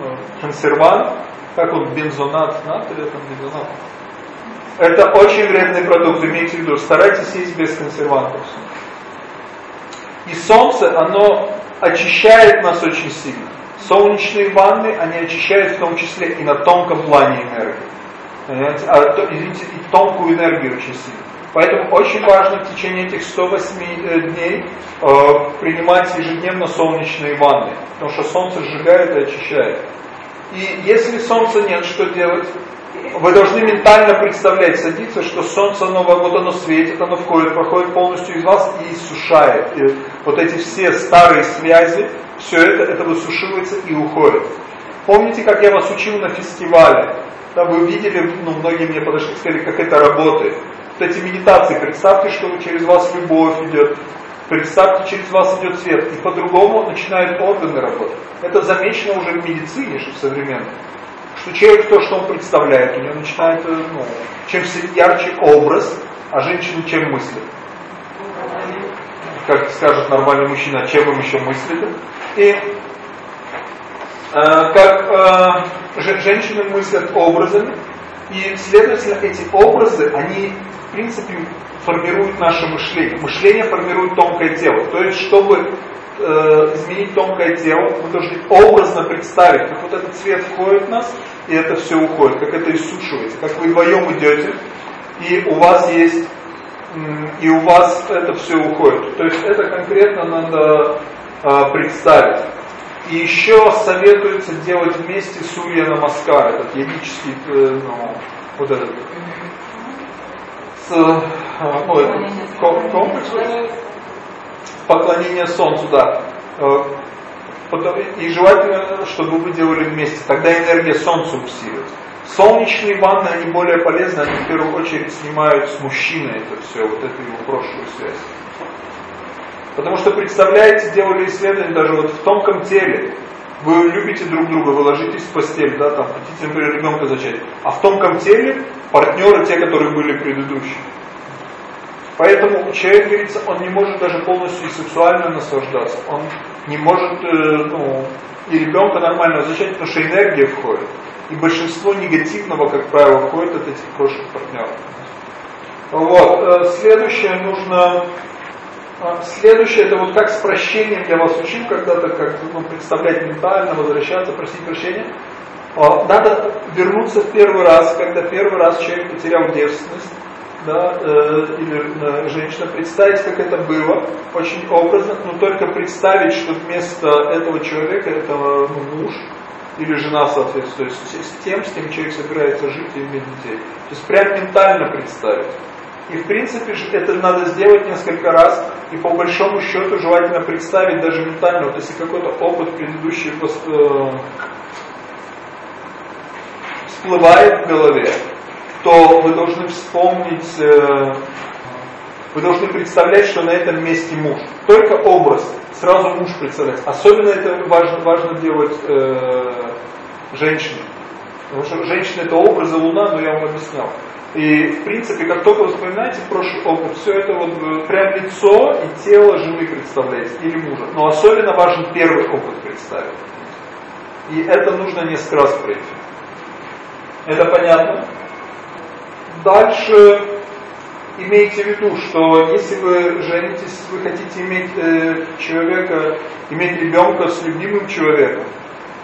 Speaker 1: ну, консервант, как он, бензонат натрия, там бензонат. Это очень вредный продукт, имейте в виду, старайтесь есть без консервантов. И солнце, оно очищает нас очень сильно. Солнечные ванны, они очищают в том числе и на тонком плане энергии. Понимаете? А, извините, и тонкую энергию очень сильно. Поэтому очень важно в течение этих 108 э, дней э, принимать ежедневно солнечные ванны, потому что солнце сжигает и очищает. И если солнца нет, что делать? Вы должны ментально представлять, садиться, что солнце, оно, вот оно светит, оно входит, проходит полностью из вас и иссушает. И вот эти все старые связи, все это, это высушивается и уходит. Помните, как я вас учил на фестивале? Да, вы видели, ну, многие мне подошли и сказали, как это работает вот эти медитации, представьте, что через вас любовь идет, представьте, через вас идет свет, и по-другому начинают органы работать. Это замечено уже в медицине, что в современной. Что человек то, что он представляет, у него начинает, э, ну, чем ярче образ, а женщина чем мыслит. Как скажет нормальный мужчина, чем им еще мыслит. И э, как э, женщины мыслят образами, и, следовательно, эти образы, они в принципе, формирует наше мышление. Мышление формирует тонкое тело. То есть, чтобы э, изменить тонкое тело, мы должны образно представить, как вот этот цвет входит в нас, и это все уходит, как это иссушивается, как вы вдвоем идете, и у вас есть, и у вас это все уходит. То есть это конкретно надо э, представить. И еще советуется делать вместе Сурья Намаскар, этот йогический, э, ну, вот этот э, ой, комплекс поклонения Солнцу, да. Э, и желательно, чтобы вы делали вместе, тогда энергия Солнца усиливается. Солнечные ванны, они более полезны, они в первую очередь снимают с мужчины это все, вот эту его прошлую связь. Потому что, представляете, делали исследования даже вот в тонком теле, вы любите друг друга, вы ложитесь в постель, да, там, хотите, например, ребенка зачать. А в тонком теле партнеры те, которые были предыдущие. Поэтому человек, говорится, он не может даже полностью сексуально наслаждаться. Он не может, э, ну, и ребенка нормально зачать, потому что энергия входит. И большинство негативного, как правило, входит от этих прошлых партнеров. Вот. Э, следующее нужно следующее, это вот как с прощением я вас учил когда-то, как ну, представлять ментально, возвращаться, просить прощения. А, надо вернуться в первый раз, когда первый раз человек потерял девственность, да, э, или э, женщина, представить, как это было, очень образно, но только представить, что вместо этого человека это ну, муж или жена, соответственно, то есть с тем, с кем человек собирается жить и иметь детей. То есть прям ментально представить. И в принципе это надо сделать несколько раз, и по большому счету желательно представить даже ментально, вот если какой-то опыт предыдущий э, всплывает в голове, то вы должны вспомнить, э, вы должны представлять, что на этом месте муж. Только образ, сразу муж представлять. Особенно это важно, важно делать э, женщине. Потому что женщина это образы Луна, но я вам объяснял. И, в принципе, как только вы вспоминаете прошлый опыт, все это вот э, прям лицо и тело жены представляете, или мужа. Но особенно важен первый опыт представить. И это нужно несколько раз пройти. Это понятно? Дальше имейте в виду, что если вы женитесь, вы хотите иметь э, человека, иметь ребенка с любимым человеком,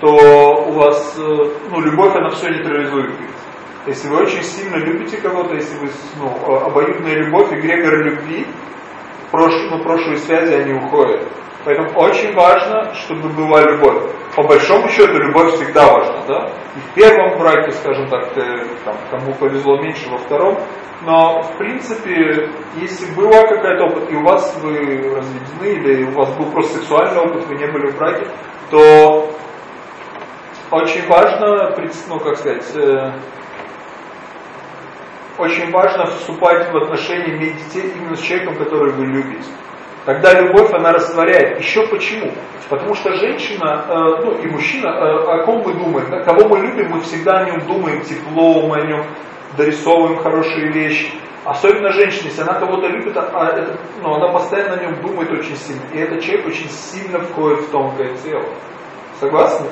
Speaker 1: то у вас, э, ну, любовь, она все нейтрализует. Если вы очень сильно любите кого-то, если вы, ну, обоюдная любовь, эгрегор любви, прош, ну, прошлые связи, они уходят. Поэтому очень важно, чтобы была любовь. По большому счету, любовь всегда важна, да? И в первом браке, скажем так, ты, там, кому повезло меньше, во втором. Но, в принципе, если была какая-то опыт, и у вас вы разведены, или у вас был просто сексуальный опыт, вы не были в браке, то очень важно, ну, как сказать, э, очень важно вступать в отношения, иметь детей именно с человеком, который вы любите. Тогда любовь, она растворяет. Еще почему? Потому что женщина, э, ну и мужчина, э, о ком мы думаем, да, кого мы любим, мы всегда о нем думаем тепло, мы о нем дорисовываем хорошие вещи. Особенно женщина, если она кого-то любит, а, а это, ну, она постоянно о нем думает очень сильно. И этот человек очень сильно входит в тонкое тело. Согласны?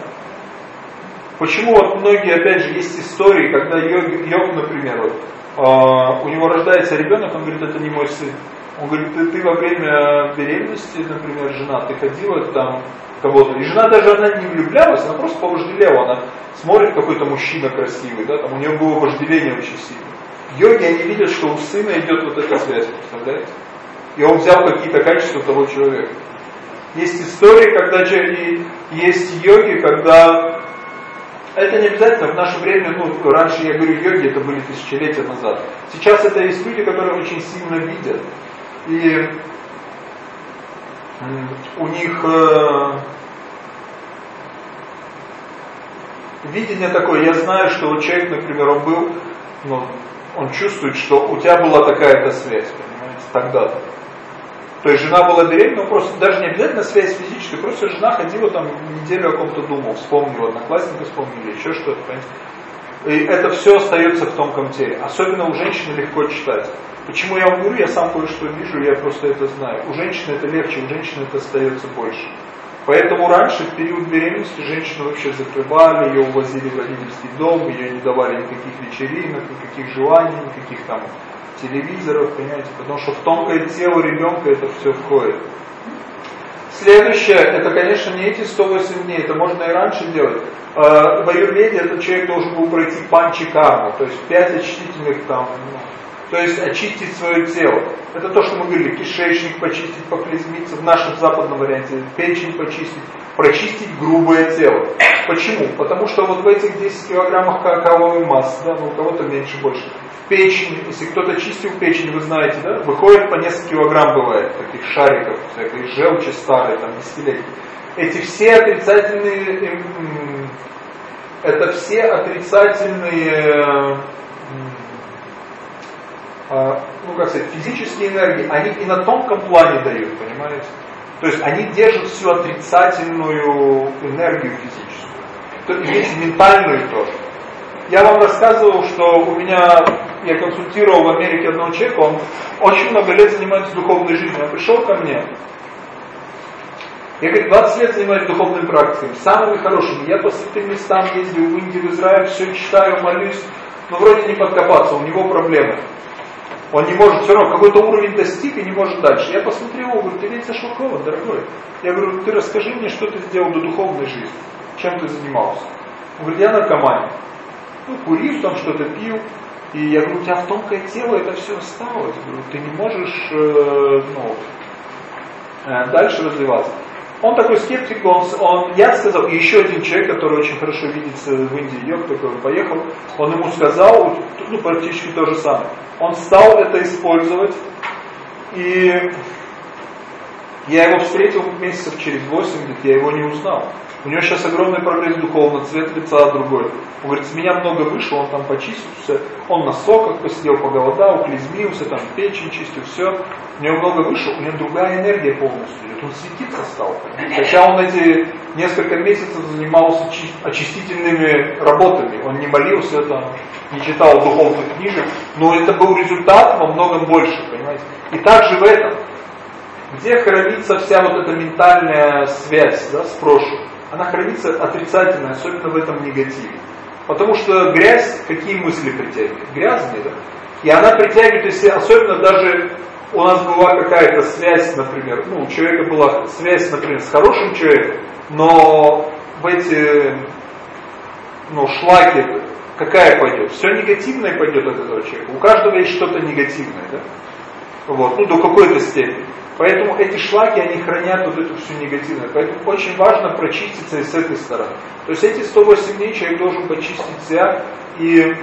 Speaker 1: Почему вот многие, опять же, есть истории, когда йог, йог например, вот, у него рождается ребенок, он говорит, это не мой сын. Он говорит, ты, ты во время беременности, например, жена, ты ходила там кого-то. И жена даже она не влюблялась, она просто повожделела. Она смотрит, какой-то мужчина красивый, да, там у нее было вожделение очень сильное. В йоге они видят, что у сына идет вот эта связь, представляете? И он взял какие-то качества того человека. Есть истории, когда есть йоги, когда это не обязательно в наше время, ну, раньше я говорю йоги, это были тысячелетия назад. Сейчас это есть люди, которые очень сильно видят. И у них э, видение такое, я знаю, что вот человек, например, он был, ну, он чувствует, что у тебя была такая-то связь, понимаете, тогда-то. То есть жена была беременна, ну просто даже не обязательно связь физическая, просто жена ходила там неделю о ком-то думал, вспомнила, одноклассника вспомнили, еще что-то, понимаете. И это все остается в тонком теле. Особенно у женщины легко читать. Почему я вам говорю, я сам кое-что вижу, я просто это знаю. У женщины это легче, у женщины это остается больше. Поэтому раньше, в период беременности, женщину вообще закрывали, ее увозили в родительский дом, ее не давали никаких вечеринок, никаких желаний, никаких там телевизоров, понимаете, потому что в тонкое тело ребенка это все входит. Следующее, это, конечно, не эти 108 дней, это можно и раньше делать. Э, в аюрведе этот человек должен был пройти панчи карму, то есть 5 очистительных там, ну, то есть очистить свое тело. Это то, что мы говорили, кишечник почистить, поклизмиться, в нашем западном варианте, печень почистить, прочистить грубое тело. Почему? Потому что вот в этих 10 килограммах какаовой массы, да, ну у кого-то меньше, больше, печень, если кто-то чистил печень, вы знаете, да, выходит по несколько килограмм бывает, таких шариков, всякой желчи старой, там, десятилетий. Эти все отрицательные, это все отрицательные, а, ну как сказать, физические энергии, они и на тонком плане дают, понимаете? То есть они держат всю отрицательную энергию физическую. Есть ментальную тоже. Я вам рассказывал, что у меня, я консультировал в Америке одного человека, он очень много лет занимается духовной жизнью. Он пришел ко мне, я, говорю, 20 лет занимаюсь духовными практиками, самыми хорошими. Я по святым местам ездил в Индию, в Израиль, все читаю, молюсь, но вроде не подкопаться, у него проблемы. Он не может, все равно какой-то уровень достиг и не может дальше. Я посмотрел, говорю, ты ведь зашокован, дорогой. Я говорю, ты расскажи мне, что ты сделал до духовной жизни, чем ты занимался. Он говорит, я наркоман ну, курил там, что-то пил. И я говорю, у тебя в тонкое тело это все. Говорю, ты не можешь э, ну, э, дальше развиваться. Он такой скептик, он, он, я сказал, и еще один человек, который очень хорошо видится в Индии, йог такой, поехал, он ему сказал, ну, практически то же самое. Он стал это использовать, и я его встретил месяцев через 8, я его не узнал. У него сейчас огромный прогресс духовно, цвет лица другой. Он говорит, с меня много вышло, он там почистился, он на соках посидел, поголодал, клизмился, там печень чистил, все. У него много вышло, у него другая энергия полностью идет, он светиться стал. Хотя он эти несколько месяцев занимался очистительными работами, он не молился, там, не читал духовных книжек, но это был результат во многом больше, понимаете. И также в этом, где хранится вся вот эта ментальная связь да, с прошлым она хранится отрицательно, особенно в этом негативе. Потому что грязь, какие мысли притягивает? Грязные, да? И она притягивает, если особенно даже у нас была какая-то связь, например, ну, у человека была связь, например, с хорошим человеком, но в эти ну, шлаки какая пойдет? Все негативное пойдет от этого человека. У каждого есть что-то негативное, да? Вот, ну, до какой-то степени. Поэтому эти шлаки, они хранят вот эту всю негативную. Поэтому очень важно прочиститься с этой стороны. То есть эти 108 дней человек должен почистить себя, и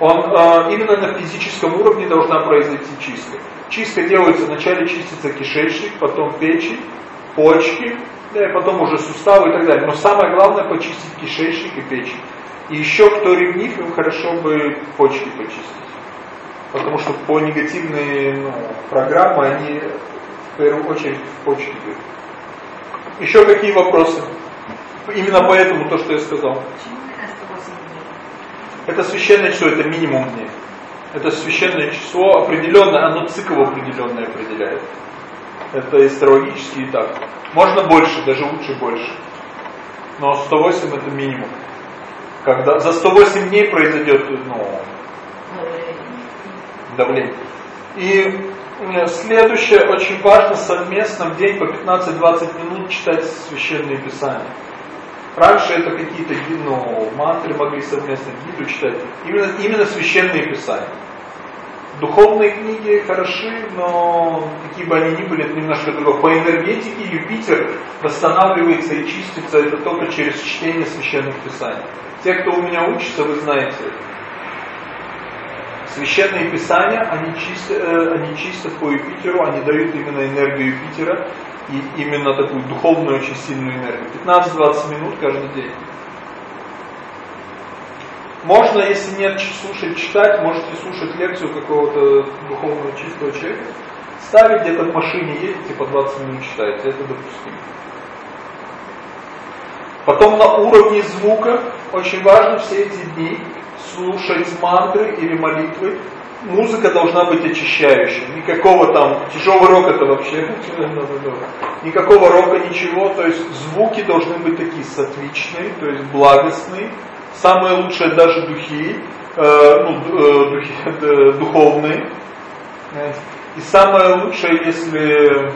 Speaker 1: он э, именно на физическом уровне должна произойти чистка. Чистка делается, вначале чистится кишечник, потом печень, почки, да, и потом уже суставы и так далее. Но самое главное почистить кишечник и печень. И еще кто ревнив, им хорошо бы почки почистить. Потому что по негативные ну, программы, они в первую очередь бьют. Еще какие вопросы? Именно поэтому то, что я сказал. Это священное число, это минимум дней. Это священное число определенное, оно цикл определенный определяет. Это астрологически и так. Можно больше, даже лучше больше. Но 108 это минимум. Когда за 108 дней произойдет ну, давление. И Следующее, очень важно совместно в день по 15-20 минут читать священные писания. Раньше это какие-то ну, мантры могли совместно, гиду читать. Именно, именно священные писания. Духовные книги хороши, но какие бы они ни были, это немножко другое. По энергетике Юпитер восстанавливается и чистится это только через чтение священных писаний. Те, кто у меня учится, вы знаете, священные писания, они чисто, э, они чисто по Юпитеру, они дают именно энергию Юпитера и именно такую духовную очень сильную энергию. 15-20 минут каждый день. Можно, если нет слушать, читать, можете слушать лекцию какого-то духовного чистого человека. Ставить где-то в машине, едете по 20 минут читаете, это допустимо. Потом на уровне звука очень важно все эти дни слушать мантры или молитвы. Музыка должна быть очищающей. Никакого там, тяжелый рок это вообще, никакого рока, ничего. То есть звуки должны быть такие сатвичные, то есть благостные. Самые лучшие даже духи, э, ну, э, духи э, духовные. И самое лучшее, если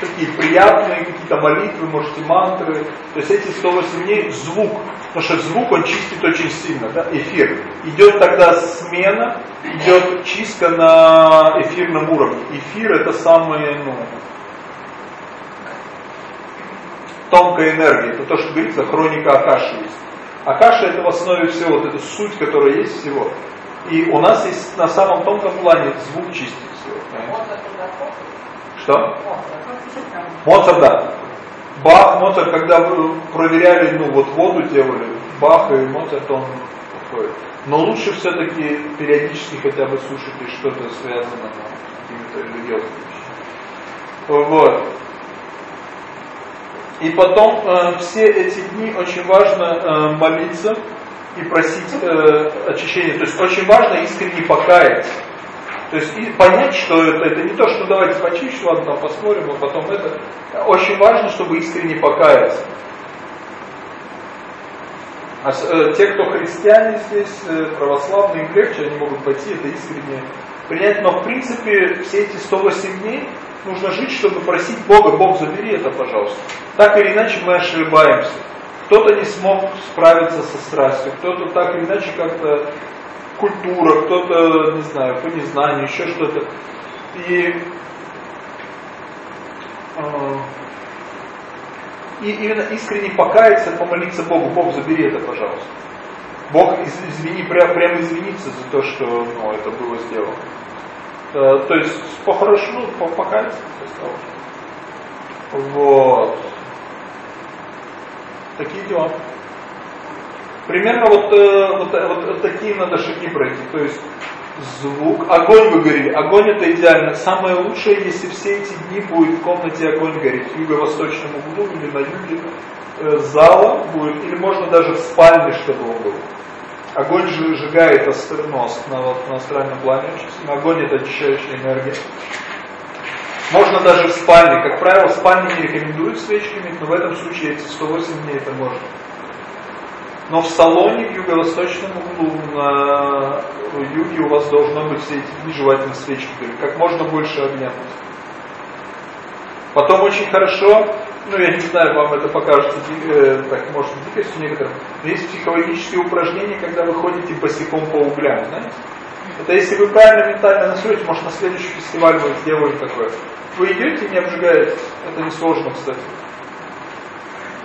Speaker 1: такие приятные какие-то молитвы, можете мантры. То есть эти 108 дней звук, потому что звук он чистит очень сильно, да, эфир. Идет тогда смена, идет чистка на эфирном уровне. Эфир это самое, ну, тонкая энергия, это то, что говорится, хроника Акаши есть. Акаша это в основе всего, вот эта суть, которая есть всего. И у нас есть на самом тонком плане звук чистит всего. Что? Моцарт, да. Бах, Моцарт, когда проверяли, ну вот воду делали, Бах и Моцарт, он такой. Но лучше все-таки периодически хотя бы слушать и что-то связано с какими-то религиозными Вот. И потом э, все эти дни очень важно э, молиться и просить э, очищения. То есть очень важно искренне покаяться. То есть и понять, что это, это не то, что давайте почищу, ладно, там посмотрим, а потом это. Очень важно, чтобы искренне покаяться. А э, те, кто христиане здесь, э, православные, им легче, они могут пойти, это искренне принять. Но в принципе все эти 108 дней нужно жить, чтобы просить Бога, Бог забери это, пожалуйста. Так или иначе мы ошибаемся. Кто-то не смог справиться со страстью, кто-то так или иначе как-то культура, кто-то, не знаю, по незнанию, еще что-то. И, э, и именно искренне покаяться, помолиться Богу. Бог, забери это, пожалуйста. Бог, извини, прям, прям извиниться за то, что ну, это было сделано. Э, то есть, по-хорошему, покаяться. Вот. Такие дела. Примерно вот, э, вот, э, вот, вот такие надо шаги пройти. То есть звук, огонь вы говорили, огонь это идеально. Самое лучшее, если все эти дни будет в комнате огонь гореть, в юго-восточном углу или на юге э, зала будет, или можно даже в спальне, чтобы он был. Огонь же сжигает нос на, на астральном плане. Огонь это очищающая энергия. Можно даже в спальне. Как правило, в спальне не рекомендуют свечками, но в этом случае эти 108 дней это можно. Но в салоне в юго-восточном углу на юге у вас должно быть все эти дни свечки как можно больше огня. Потом очень хорошо, ну я не знаю, вам это покажется, э, так может дикостью некоторым, но есть психологические упражнения, когда вы ходите босиком по углям, знаете? Это если вы правильно ментально настроите, может на следующий фестиваль мы сделаем такое. Вы идете, не обжигаетесь, это несложно, кстати.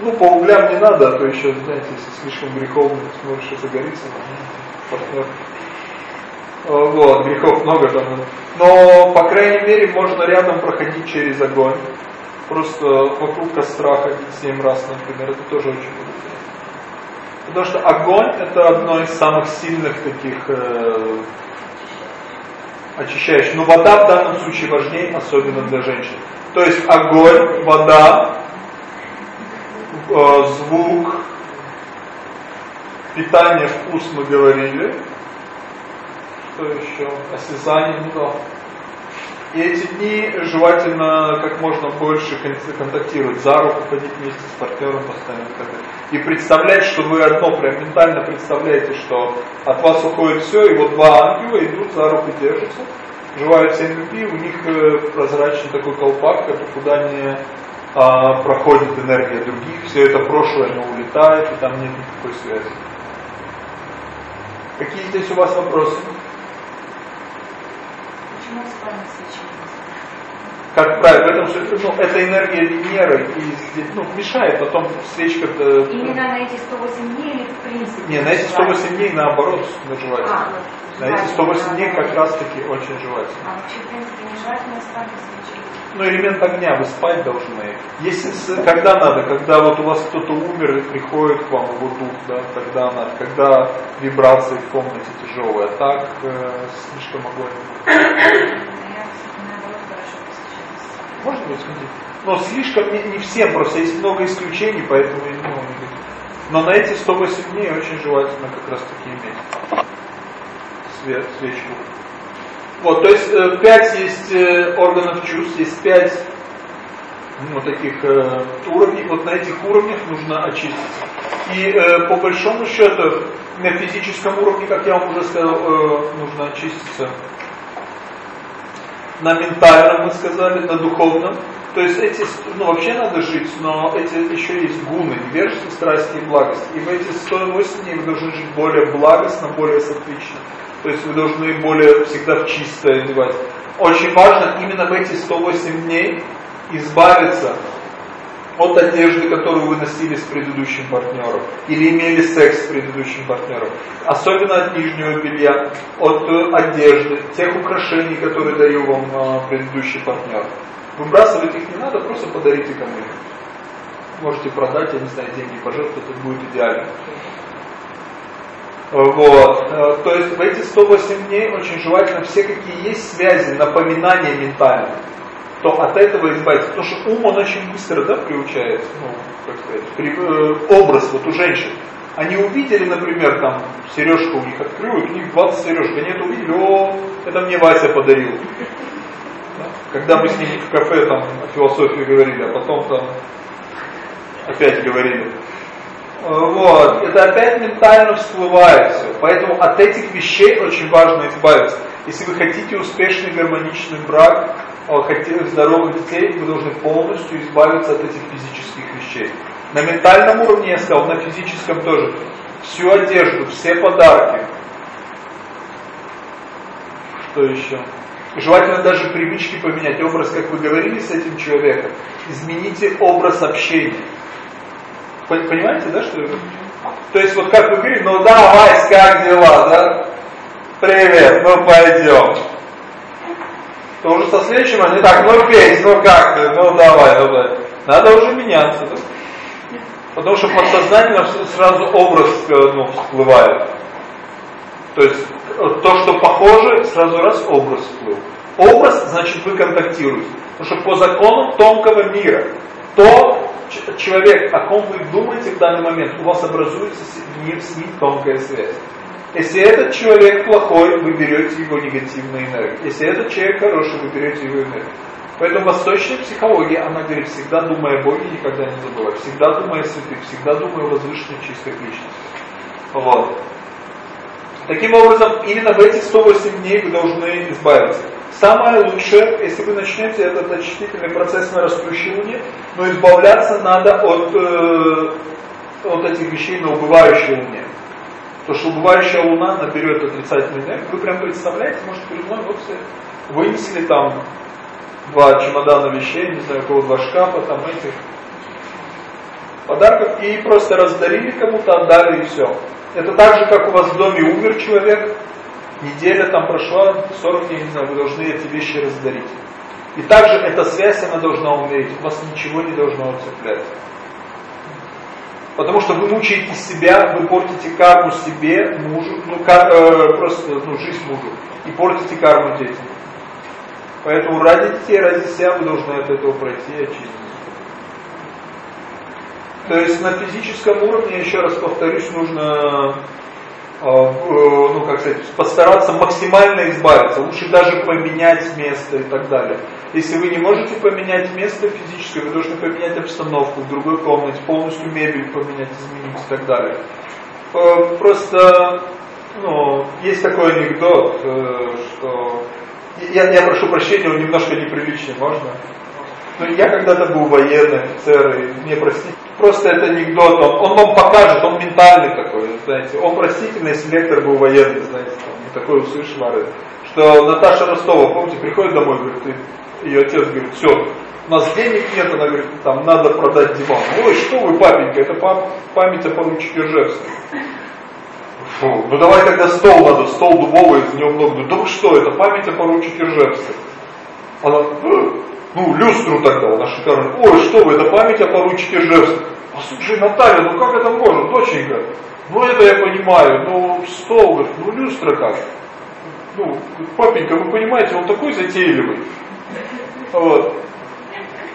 Speaker 1: Ну, по углям не надо, а то еще, знаете, если слишком греховно смотришь, что загорится, партнер. Вот, грехов много там. Но, по крайней мере, можно рядом проходить через огонь. Просто вокруг костра ходить 7 раз, например, это тоже очень полезно. Потому что огонь это одно из самых сильных таких э, очищающих. Но вода в данном случае важнее, особенно для женщин. То есть огонь, вода, Э, звук, питание, вкус мы говорили. Что еще? Осязание, ну да. И эти дни желательно как можно больше контактировать, за руку ходить вместе с партнером постоянно. И представлять, что вы одно, прям ментально представляете, что от вас уходит все, и вот два ангела идут, за руку держатся, желают всем любви, у них э, прозрачный такой колпак, куда не а, проходит энергия других, все это прошлое, оно улетает, и там нет никакой связи. Какие здесь у вас вопросы?
Speaker 2: Почему спальня свечи?
Speaker 1: Как этом смысле, ну, это энергия Венеры, и ну, мешает потом свечка -то...
Speaker 2: Именно на эти 108 дней или в принципе?
Speaker 1: Не, на эти 108 дней наоборот наживается. А, на эти 108 дней как раз таки очень желательно.
Speaker 2: А вообще, в принципе, нежелательно спальня свечи?
Speaker 1: Ну, элемент огня, вы спать должны. Если, когда надо, когда вот у вас кто-то умер и приходит к вам его дух, да, тогда надо, когда вибрации в комнате тяжелые, а так э, слишком огонь. Может быть, смотрите. Но слишком не, не всем, просто есть много исключений, поэтому ну, Но на эти 108 дней очень желательно как раз таки иметь свет, свечку. Вот, то есть э, 5 есть э, органов чувств, есть 5 ну, таких э, уровней. Вот на этих уровнях нужно очиститься. И э, по большому счету на физическом уровне, как я вам уже сказал, э, нужно очиститься на ментальном, мы сказали, на духовном. То есть эти, ну вообще надо жить, но эти еще есть гуны, невежество, страсти и благость. И в эти 108 дней вы должны жить более благостно, более сатвично. То есть вы должны более всегда в чистое одевать. Очень важно именно в эти 108 дней избавиться от одежды, которую вы носили с предыдущим партнером, или имели секс с предыдущим партнером, особенно от нижнего белья, от э, одежды, тех украшений, которые даю вам э, предыдущий партнер. Выбрасывать их не надо, просто подарите кому-нибудь. Можете продать, я не знаю, деньги пожертвовать, это будет идеально. Вот. Э, то есть в эти 108 дней очень желательно все, какие есть связи, напоминания ментальные то от этого избавиться. Потому что ум, он очень быстро да, приучается, ну, как сказать, при, э, образ вот у женщин. Они увидели, например, там, сережку у них открыл, и у них 20 сережек. Они это увидели, о, это мне Вася подарил. Да? Когда мы с ними в кафе там о философии говорили, а потом там опять говорили. Вот, это опять ментально всплывает все. Поэтому от этих вещей очень важно избавиться. Если вы хотите успешный гармоничный брак, хотите здоровых детей, вы должны полностью избавиться от этих физических вещей. На ментальном уровне я сказал, на физическом тоже. Всю одежду, все подарки. Что еще? Желательно даже привычки поменять. Образ, как вы говорили с этим человеком, измените образ общения. Понимаете, да, что я? То есть, вот как вы говорите, ну давай, как дела, да? Привет, ну пойдем то уже со следующим они так, ну петь, ну как ты, ну давай, давай. Надо уже меняться, да? Потому что подсознательно сразу образ э, ну, всплывает. То есть то, что похоже, сразу раз образ всплыл. Образ, значит, вы контактируете. Потому что по закону тонкого мира, то человек, о ком вы думаете в данный момент, у вас образуется с ним тонкая связь. Если этот человек плохой, вы берете его негативную энергию. Если этот человек хороший, вы берете его энергию. Поэтому восточная психология, она говорит, всегда думая о Боге, никогда не забывай. Всегда думая о святых, всегда думая о возвышенных чистых личностях. Вот. Таким образом, именно в эти 108 дней вы должны избавиться. Самое лучшее, если вы начнете этот очистительный процесс на расплющивание, но избавляться надо от, э, от этих вещей на убывающее уме. То, что убывающая луна наберет отрицательную энергию, вы прям представляете, может перед мной вот все вынесли там два чемодана вещей, не знаю, кого два шкафа, там этих подарков, и просто раздарили кому-то, отдали и все. Это так же, как у вас в доме умер человек, неделя там прошла, 40 дней, не знаю, вы должны эти вещи раздарить. И также эта связь, она должна умереть, у вас ничего не должно цеплять. Потому что вы мучаете себя, вы портите карму себе, мужу, ну кар, э, просто ну, жизнь мужу, и портите карму детям. Поэтому ради детей, ради себя вы должны от этого пройти и очиститься. То есть на физическом уровне, еще раз повторюсь, нужно ну как сказать, постараться максимально избавиться, лучше даже поменять место и так далее. Если вы не можете поменять место физическое, вы должны поменять обстановку в другой комнате, полностью мебель поменять, изменить и так далее. Э, просто, ну, есть такой анекдот, э, что... Я, я прошу прощения, он немножко неприличный, можно? Ну, я когда-то был военный офицер, и мне простите. Просто это анекдот, он, он вам покажет, он ментальный такой, знаете. Он простительный, если лектор был военный, знаете, там, такой услышал, что Наташа Ростова, помните, приходит домой, говорит, ее отец говорит, все, у нас денег нет, она говорит, там надо продать диван. Ой, что вы, папенька, это память о поручике Ржевском. Фу, ну давай тогда стол надо, стол дубовый, из него много. Вы что, это память о поручике Ржевском. Она, ну, люстру тогда, она шикарная. Ой, что вы, это память о поручике Ржевском. А слушай, Наталья, ну как это можно, доченька? Ну это я понимаю, ну стол, говорит, ну люстра как? Ну, папенька, вы понимаете, он такой затейливый. Вот.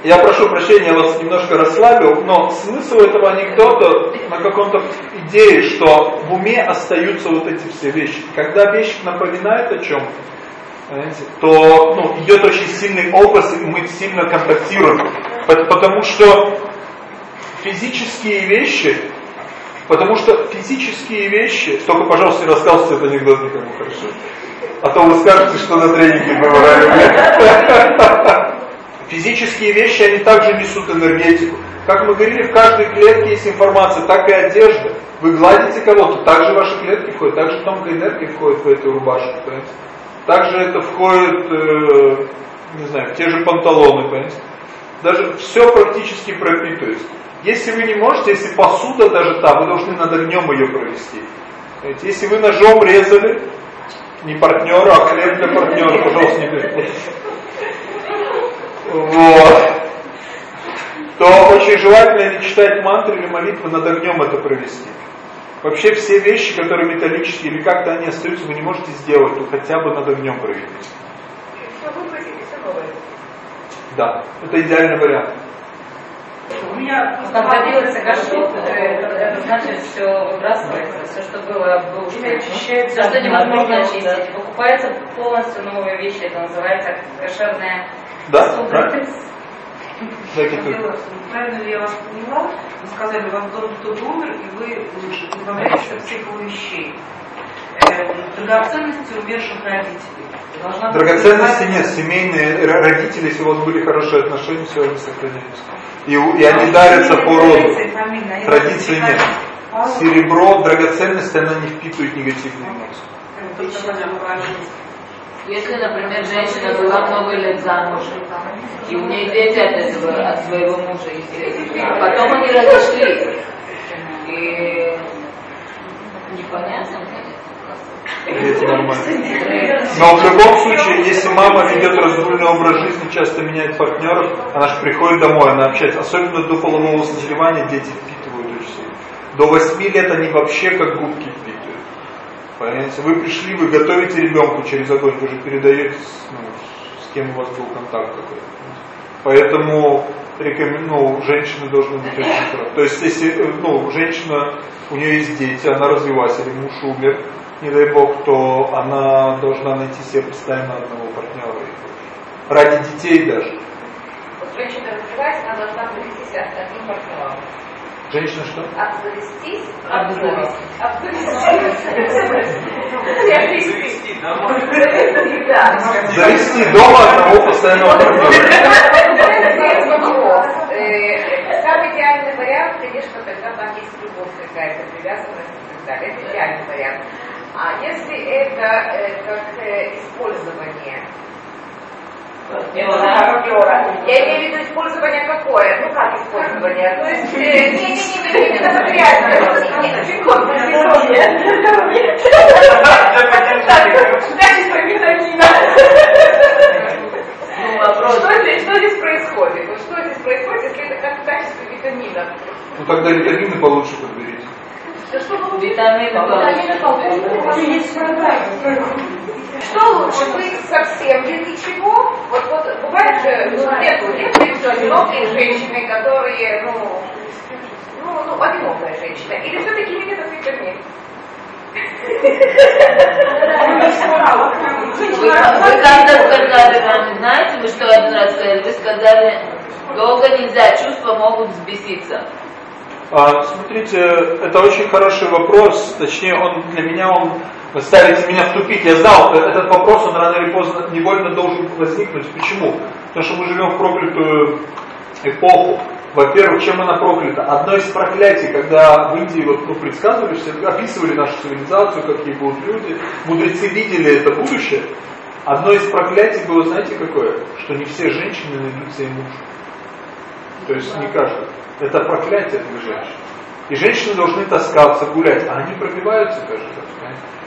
Speaker 1: Я прошу прощения, я вас немножко расслабил, но смысл этого анекдота на каком-то идее, что в уме остаются вот эти все вещи. Когда вещь напоминает о чем, то ну, идет очень сильный образ, и мы сильно контактируем. Потому что физические вещи, потому что физические вещи, только, пожалуйста, не рассказывайте этот анекдот никому, хорошо? А то вы скажете, что на тренинге бывали. Физические вещи, они также несут энергетику. Как мы говорили, в каждой клетке есть информация, так и одежда. Вы гладите кого-то, также ваши клетки входят, также тонкая энергия входит в эту рубашку, понимаете? Также это входит, э, не знаю, те же панталоны, понимаете? Даже все практически пропитывается. Если вы не можете, если посуда даже та, вы должны над огнем ее провести. Если вы ножом резали, не партнера, а хлеб для партнера, пожалуйста, не говорите. Вот. То очень желательно или читать мантры или молитвы над огнем это провести. Вообще все вещи, которые металлические или как-то они остаются, вы не можете сделать, то хотя бы над огнем провести. Да, это идеальный вариант.
Speaker 2: У меня контролируется кашрут, это значит все выбрасывается, все, что было, было все, что невозможно очистить. Покупается полностью новые вещи, это называется кошерная
Speaker 1: да, правильно.
Speaker 3: Правильно ли я вас поняла? Вы сказали, у вас дом кто-то умер, и вы избавляетесь от всех его вещей. Э, драгоценности умерших родителей.
Speaker 1: Должна Драгоценности нет, семейные родители, если у вас были хорошие отношения, все они сохранились. И, и они дарятся по роду. Традиции нет. Серебро, драгоценность, она не впитывает негативные эмоции.
Speaker 2: Если, например, женщина была много лет замужем, и у нее дети от этого, от своего мужа, естественно, потом они разошлись, и непонятно,
Speaker 1: это нормально. Но в любом случае, если мама ведет разгульный образ жизни, часто меняет партнеров, она же приходит домой, она общается. Особенно до полового созревания дети впитывают очень сильно. До 8 лет они вообще как губки впитывают. Понимаете? Вы пришли, вы готовите ребенку через огонь, вы же передаете, ну, с кем у вас был контакт какой-то. Поэтому рекомен... ну, женщины должны быть очень аккуратны. То есть, если ну, женщина, у нее есть дети, она развелась, или муж умер, не дай бог, то она должна найти себе постоянно одного партнера. Ради детей даже.
Speaker 2: Вот женщина развивается, она должна завестись одним партнером.
Speaker 1: Женщина что?
Speaker 2: Обзавестись. Обзавестись.
Speaker 1: Завести дома. Завести дома одного постоянного партнера.
Speaker 2: Самый идеальный вариант, конечно, когда там есть любовь какая-то, привязанность и так далее. Это идеальный вариант. А если это э, как э, использование я имею в виду использование какое? Ну как использование? То есть, не-не-не, не это материально. Качество витамина. Что здесь, что здесь происходит? Вот что здесь происходит, если это как качество витамина?
Speaker 1: Ну тогда витамины получше
Speaker 2: Витамины Что лучше быть совсем без ничего? Вот, вот бывает же, ну, нету, нету одинокие женщины, которые, ну, ну, ну, одинокая женщина. Или все-таки нет витамин?
Speaker 4: Вы, вы когда сказали нам, знаете, вы что один раз сказали? Вы сказали, долго нельзя, чувства могут взбеситься.
Speaker 1: А, смотрите, это очень хороший вопрос, точнее, он для меня, он, вы ставите меня в тупик, я знал, этот вопрос, он рано или поздно невольно должен возникнуть. Почему? Потому что мы живем в проклятую эпоху. Во-первых, чем она проклята? Одно из проклятий, когда в Индии вот, ну, предсказывали, все, описывали нашу цивилизацию, какие будут люди, мудрецы видели это будущее. Одно из проклятий было, знаете, какое? Что не все женщины найдут себе мужа. То есть не каждый. Это проклятие для женщин. И женщины должны таскаться, гулять, а они пробиваются раз.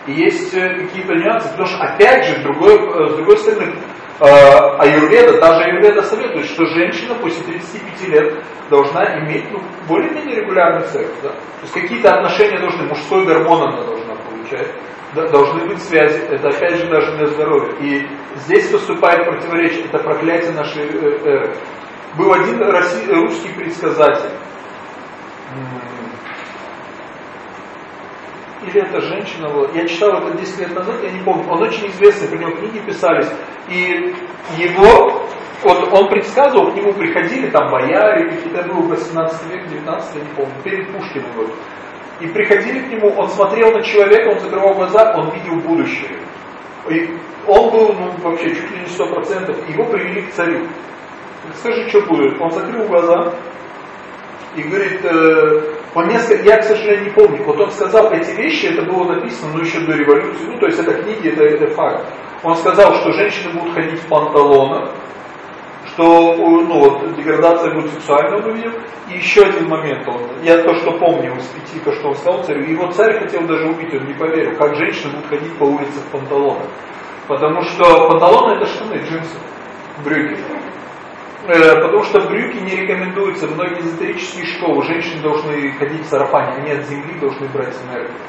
Speaker 1: И есть э, какие-то нюансы, потому что опять же, с другой, э, с другой стороны, э, аюрведа, та же аюрведа советует, что женщина после 35 лет должна иметь ну, более-менее регулярный секс. Да? То есть какие-то отношения должны, мужской гормон она должна получать, да, должны быть связи, это опять же даже для здоровья. И здесь выступает противоречие, это проклятие нашей эры. Был один русский предсказатель. Или это женщина была. Я читал это 10 лет назад, я не помню. Он очень известный, про него книги писались. И его, вот он предсказывал, к нему приходили там бояре, какие-то был 18 век, 19 я не помню, перед Пушкиным вот. И приходили к нему, он смотрел на человека, он закрывал глаза, он видел будущее. И он был ну, вообще чуть ли не сто процентов. Его привели к царю. Скажи, что будет? Он закрыл глаза и говорит, э, он несколько, я, к сожалению, не помню, вот он сказал эти вещи, это было написано, ну, еще до революции, ну, то есть это книги, это, это факт. Он сказал, что женщины будут ходить в панталонах, что, ну, вот, деградация будет сексуальной, он увидел. И еще один момент, он, я то, что помню из пяти, то, что он сказал царю, его царь хотел даже убить, он не поверил, как женщины будут ходить по улице в панталонах. Потому что панталоны это штаны, джинсы, брюки. Э, потому что брюки не рекомендуются. Многие эзотерические школы, женщины должны ходить в сарафане, они от земли должны брать энергию.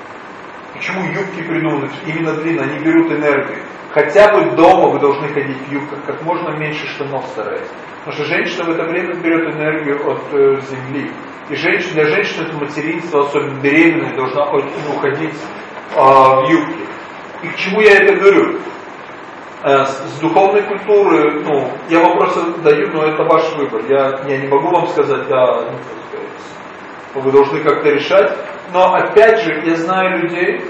Speaker 1: Почему юбки придуманы именно длинно, они берут энергию. Хотя бы дома вы должны ходить в юбках, как можно меньше штанов стараясь. Потому что женщина в это время берет энергию от э, земли. И женщина, для женщины это материнство, особенно беременная, должна уходить э, в юбки. И к чему я это говорю? Э, с духовной культуры, ну, я вам просто даю, но это ваш выбор. Я, я не могу вам сказать, а, ну, вы должны как-то решать. Но опять же, я знаю людей,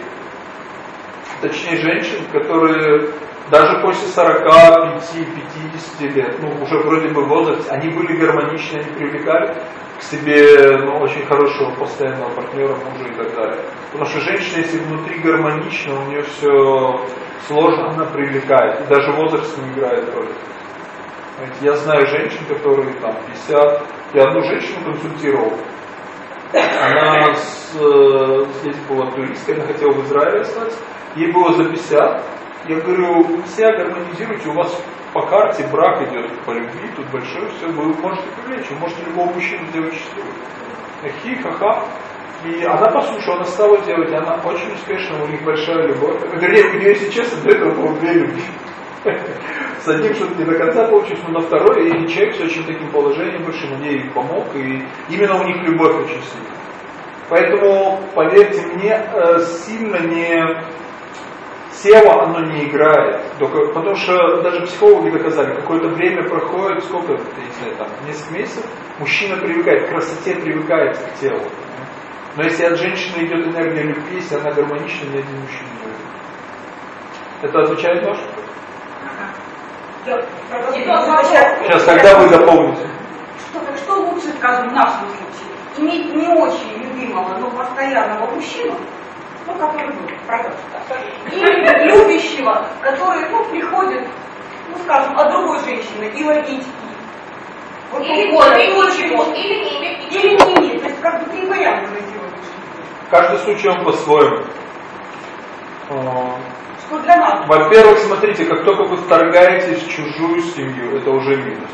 Speaker 1: точнее женщин, которые даже после 45-50 лет, ну уже вроде бы в возрасте, они были гармоничны, они привлекали к себе ну, очень хорошего постоянного партнера, мужа и так далее. Потому что женщина, если внутри гармонично, у нее все сложно, она привлекает. И даже возраст не играет роли. Я знаю женщин, которые там 50, я одну женщину консультировал, она с, э, здесь была туристка, она хотела в Израиле остаться, ей было за 50, я говорю, все гармонизируйте, у вас по карте брак идет по любви, тут большое все, вы можете привлечь, вы можете любого мужчину сделать счастливым. Хи, ха-ха. И она послушала, она стала делать, и она очень успешна, у них большая любовь. Вернее, у нее, если честно, до этого было две любви. С одним что-то не до конца получилось, но на второй, и человек с очень таким положением большим, он ей помог, и именно у них любовь очень сильная. Поэтому, поверьте мне, э, сильно не тело, оно не играет. Потому что даже психологи доказали, какое-то время проходит, сколько, знаю, там, несколько месяцев, мужчина привыкает, к красоте привыкает к телу. Но если от женщины идет энергия любви, если она гармонична, ни один мужчина не будет. Это отвечает ваш? Сейчас, когда вы дополните?
Speaker 3: Что, что лучше, скажем, в нашем случае? Иметь не очень любимого, но постоянного мужчину, ну, который был, продажа, или любящего, который, ну, приходит, ну, скажем, от другой женщины и ловить вот или, вот, или, ничего, или не иметь Или не иметь. То есть как бы три варианта на
Speaker 1: Каждый случай он по-своему. Во-первых, смотрите, как только вы вторгаетесь в чужую семью, это уже минус.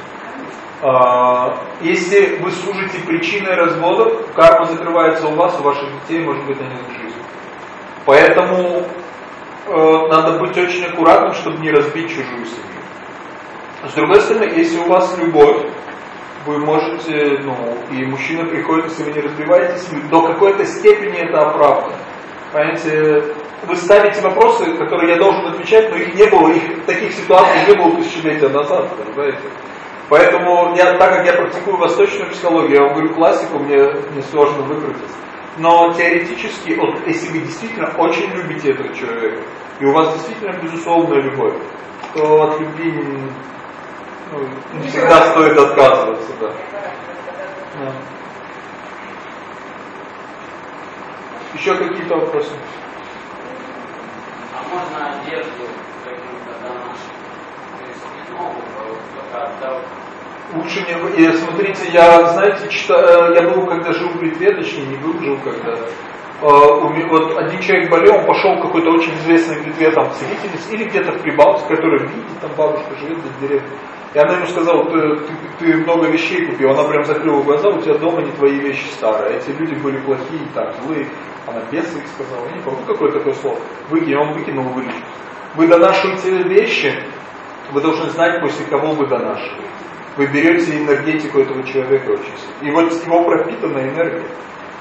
Speaker 1: А, если вы служите причиной развода, карма закрывается у вас, у ваших детей, может быть, они в жизни. Поэтому э, надо быть очень аккуратным, чтобы не разбить чужую семью. С другой стороны, если у вас любовь, вы можете, ну, и мужчина приходит, если вы не разбиваете семью, до какой-то степени это оправдано. Понимаете, вы ставите вопросы, которые я должен отвечать, но их не было, их таких ситуаций не было тысячелетия назад, понимаете? Поэтому я, так как я практикую восточную психологию, я вам говорю классику, мне несложно выкрутиться. Но теоретически, вот, если вы действительно очень любите этого человека, и у вас действительно безусловная любовь, то от любви ну, не всегда стоит отказываться. Да. Да. Еще какие-то вопросы?
Speaker 5: А можно одежду какую-то домашнюю? То есть не новую, а отдав
Speaker 1: Лучше не... И смотрите, я, знаете, читаю, я был, когда жил в Литве, точнее, не был, жил когда. Uh, вот один человек болел, он пошел какой-то очень известный в Литве там целительниц или где-то в Прибалтике, который видит, там бабушка живет за деревней. И она ему сказала, ты, ты, ты много вещей купил. Она прям закрыла глаза, у тебя дома не твои вещи старые. Эти люди были плохие, так, злые. Она бесы сказала, я не помню, какое такое слово. Выкинь, он выкинул вылечить. Вы донашиваете вещи, вы должны знать, после кого вы донашиваете вы берете энергетику этого человека очень сильно. И вот его пропитана энергия.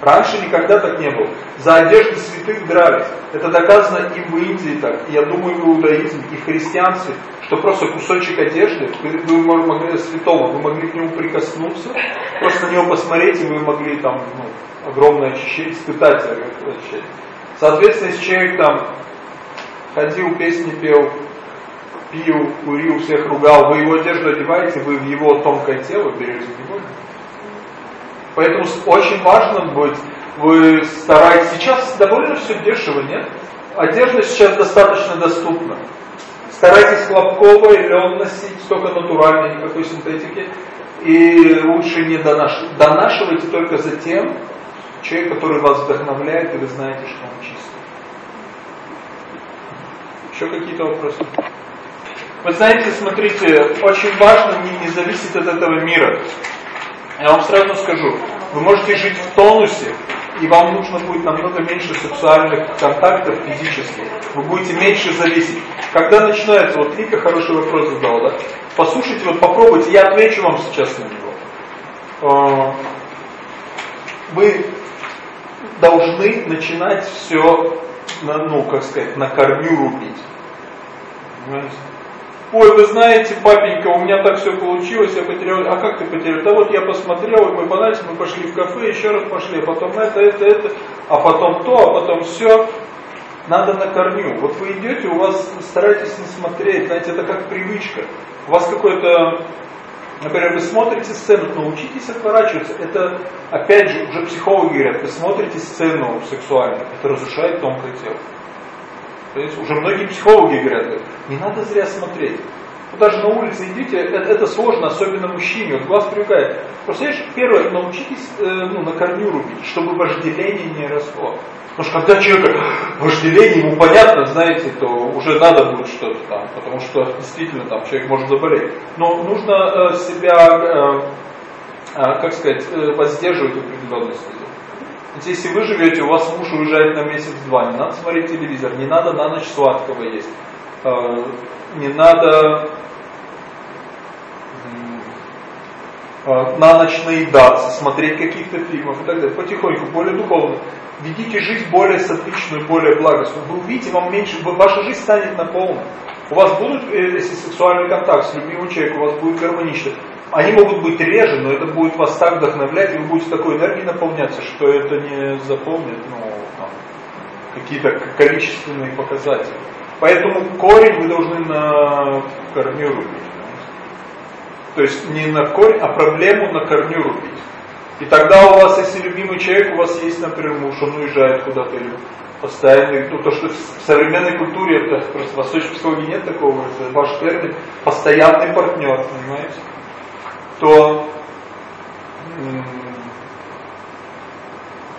Speaker 1: Раньше никогда так не было. За одежды святых дрались. Это доказано и в Индии так, и я думаю в иудаизме, и в христианстве, что просто кусочек одежды, вы, вы могли святого, вы могли к нему прикоснуться, просто на него посмотреть, и вы могли там ну, огромное очищение, испытать очищение. Соответственно, если человек там ходил, песни пел, пил, курил, всех ругал, вы его одежду одеваете, вы в его тонкое тело берете его. Поэтому очень важно быть, вы стараетесь, сейчас довольно все дешево, нет? Одежда сейчас достаточно доступна. Старайтесь хлопковый, лен носить, только натуральный, никакой синтетики. И лучше не донашивать. Донашивайте только за тем, человек, который вас вдохновляет, и вы знаете, что он чистый. Еще какие-то вопросы? Вы знаете, смотрите, очень важно не зависеть от этого мира. Я вам сразу скажу, вы можете жить в тонусе, и вам нужно будет намного меньше сексуальных контактов физических. Вы будете меньше зависеть. Когда начинается, вот Лика хороший вопрос задала, да? Послушайте, вот попробуйте, я отвечу вам сейчас на него. А, вы должны начинать все, ну, как сказать, на корню рубить. Понимаете? Ой, вы знаете, папенька, у меня так все получилось, я потерял. А как ты потерял? Да вот я посмотрел, мы понравились, мы пошли в кафе, еще раз пошли, а потом это, это, это, а потом то, а потом все. Надо на корню. Вот вы идете, у вас старайтесь не смотреть, знаете, это как привычка. У вас какой-то, например, вы смотрите сцену, научитесь отворачиваться. Это, опять же, уже психологи говорят, вы смотрите сцену сексуальную, это разрушает тонкое тело. Есть уже многие психологи говорят, не надо зря смотреть. Даже на улице идите, это, это сложно, особенно мужчине, вот глаз привыкает. Просто, первое, научитесь э, ну, на корню рубить, чтобы вожделение не росло. Потому что когда человек вожделение, ему понятно, знаете, то уже надо будет что-то там, потому что действительно там человек может заболеть. Но нужно э, себя, э, э, как сказать, э, воздерживать в степени. Если вы живете, у вас муж уезжает на месяц-два, не надо смотреть телевизор, не надо на ночь сладкого есть, э, не надо э, на ночь наедаться, смотреть каких-то фильмов и так далее. Потихоньку, более духовно. Ведите жизнь более сатвичную, более благостную. Вы увидите, вам меньше, ваша жизнь станет наполнена. У вас будут, э, если сексуальный контакт с любимым человеком, у вас будет гармонично. Они могут быть реже, но это будет вас так вдохновлять, и вы будете такой энергией наполняться, что это не запомнит ну, какие-то количественные показатели. Поэтому корень вы должны на корню рубить. То есть не на корень, а проблему на корню рубить. И тогда у вас, если любимый человек, у вас есть, например, муж, он уезжает куда-то или постоянный, ну, то, что в современной культуре, это просто в восточной психологии нет такого, это ваш термин, постоянный партнер, понимаете? То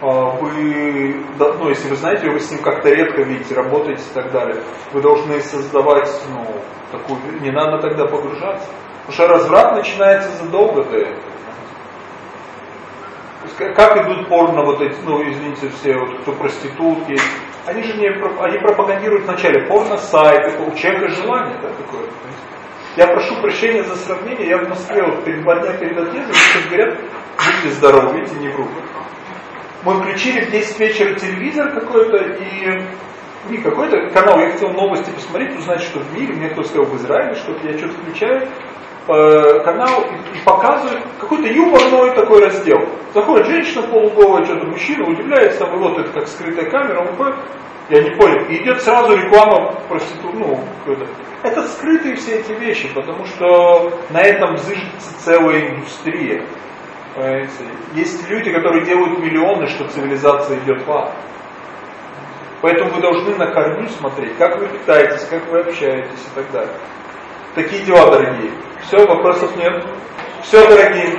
Speaker 1: а, вы, ну, если вы знаете, вы с ним как-то редко видите, работаете и так далее, вы должны создавать, ну, такую, не надо тогда погружаться. Потому что разврат начинается задолго до этого. Как идут порно вот эти, ну, извините, все, вот, кто проститутки, они же не, они пропагандируют вначале порно-сайты, у человека желание, да, такое. Я прошу прощения за сравнение, я в Москве вот перед два дня перед отъездом, сейчас говорят, будьте здоровы, видите, не вру. Мы включили в 10 вечера телевизор какой-то, и не какой-то канал, я хотел новости посмотреть, узнать, что в мире, мне кто-то сказал в Израиле, что-то я что-то включаю, канал и, и показывает какой-то юморной такой раздел. Заходит женщина полуголая, что-то мужчина, удивляется, там, вот это как скрытая камера, он выходит, я не понял, и идет сразу реклама проститут, ну. Это скрытые все эти вещи, потому что на этом зыждется целая индустрия. Понимаете? Есть люди, которые делают миллионы, что цивилизация идет в ад. Поэтому вы должны на корню смотреть, как вы питаетесь, как вы общаетесь и так далее. Такие дела, дорогие. Все, вопросов нет. Все, дорогие.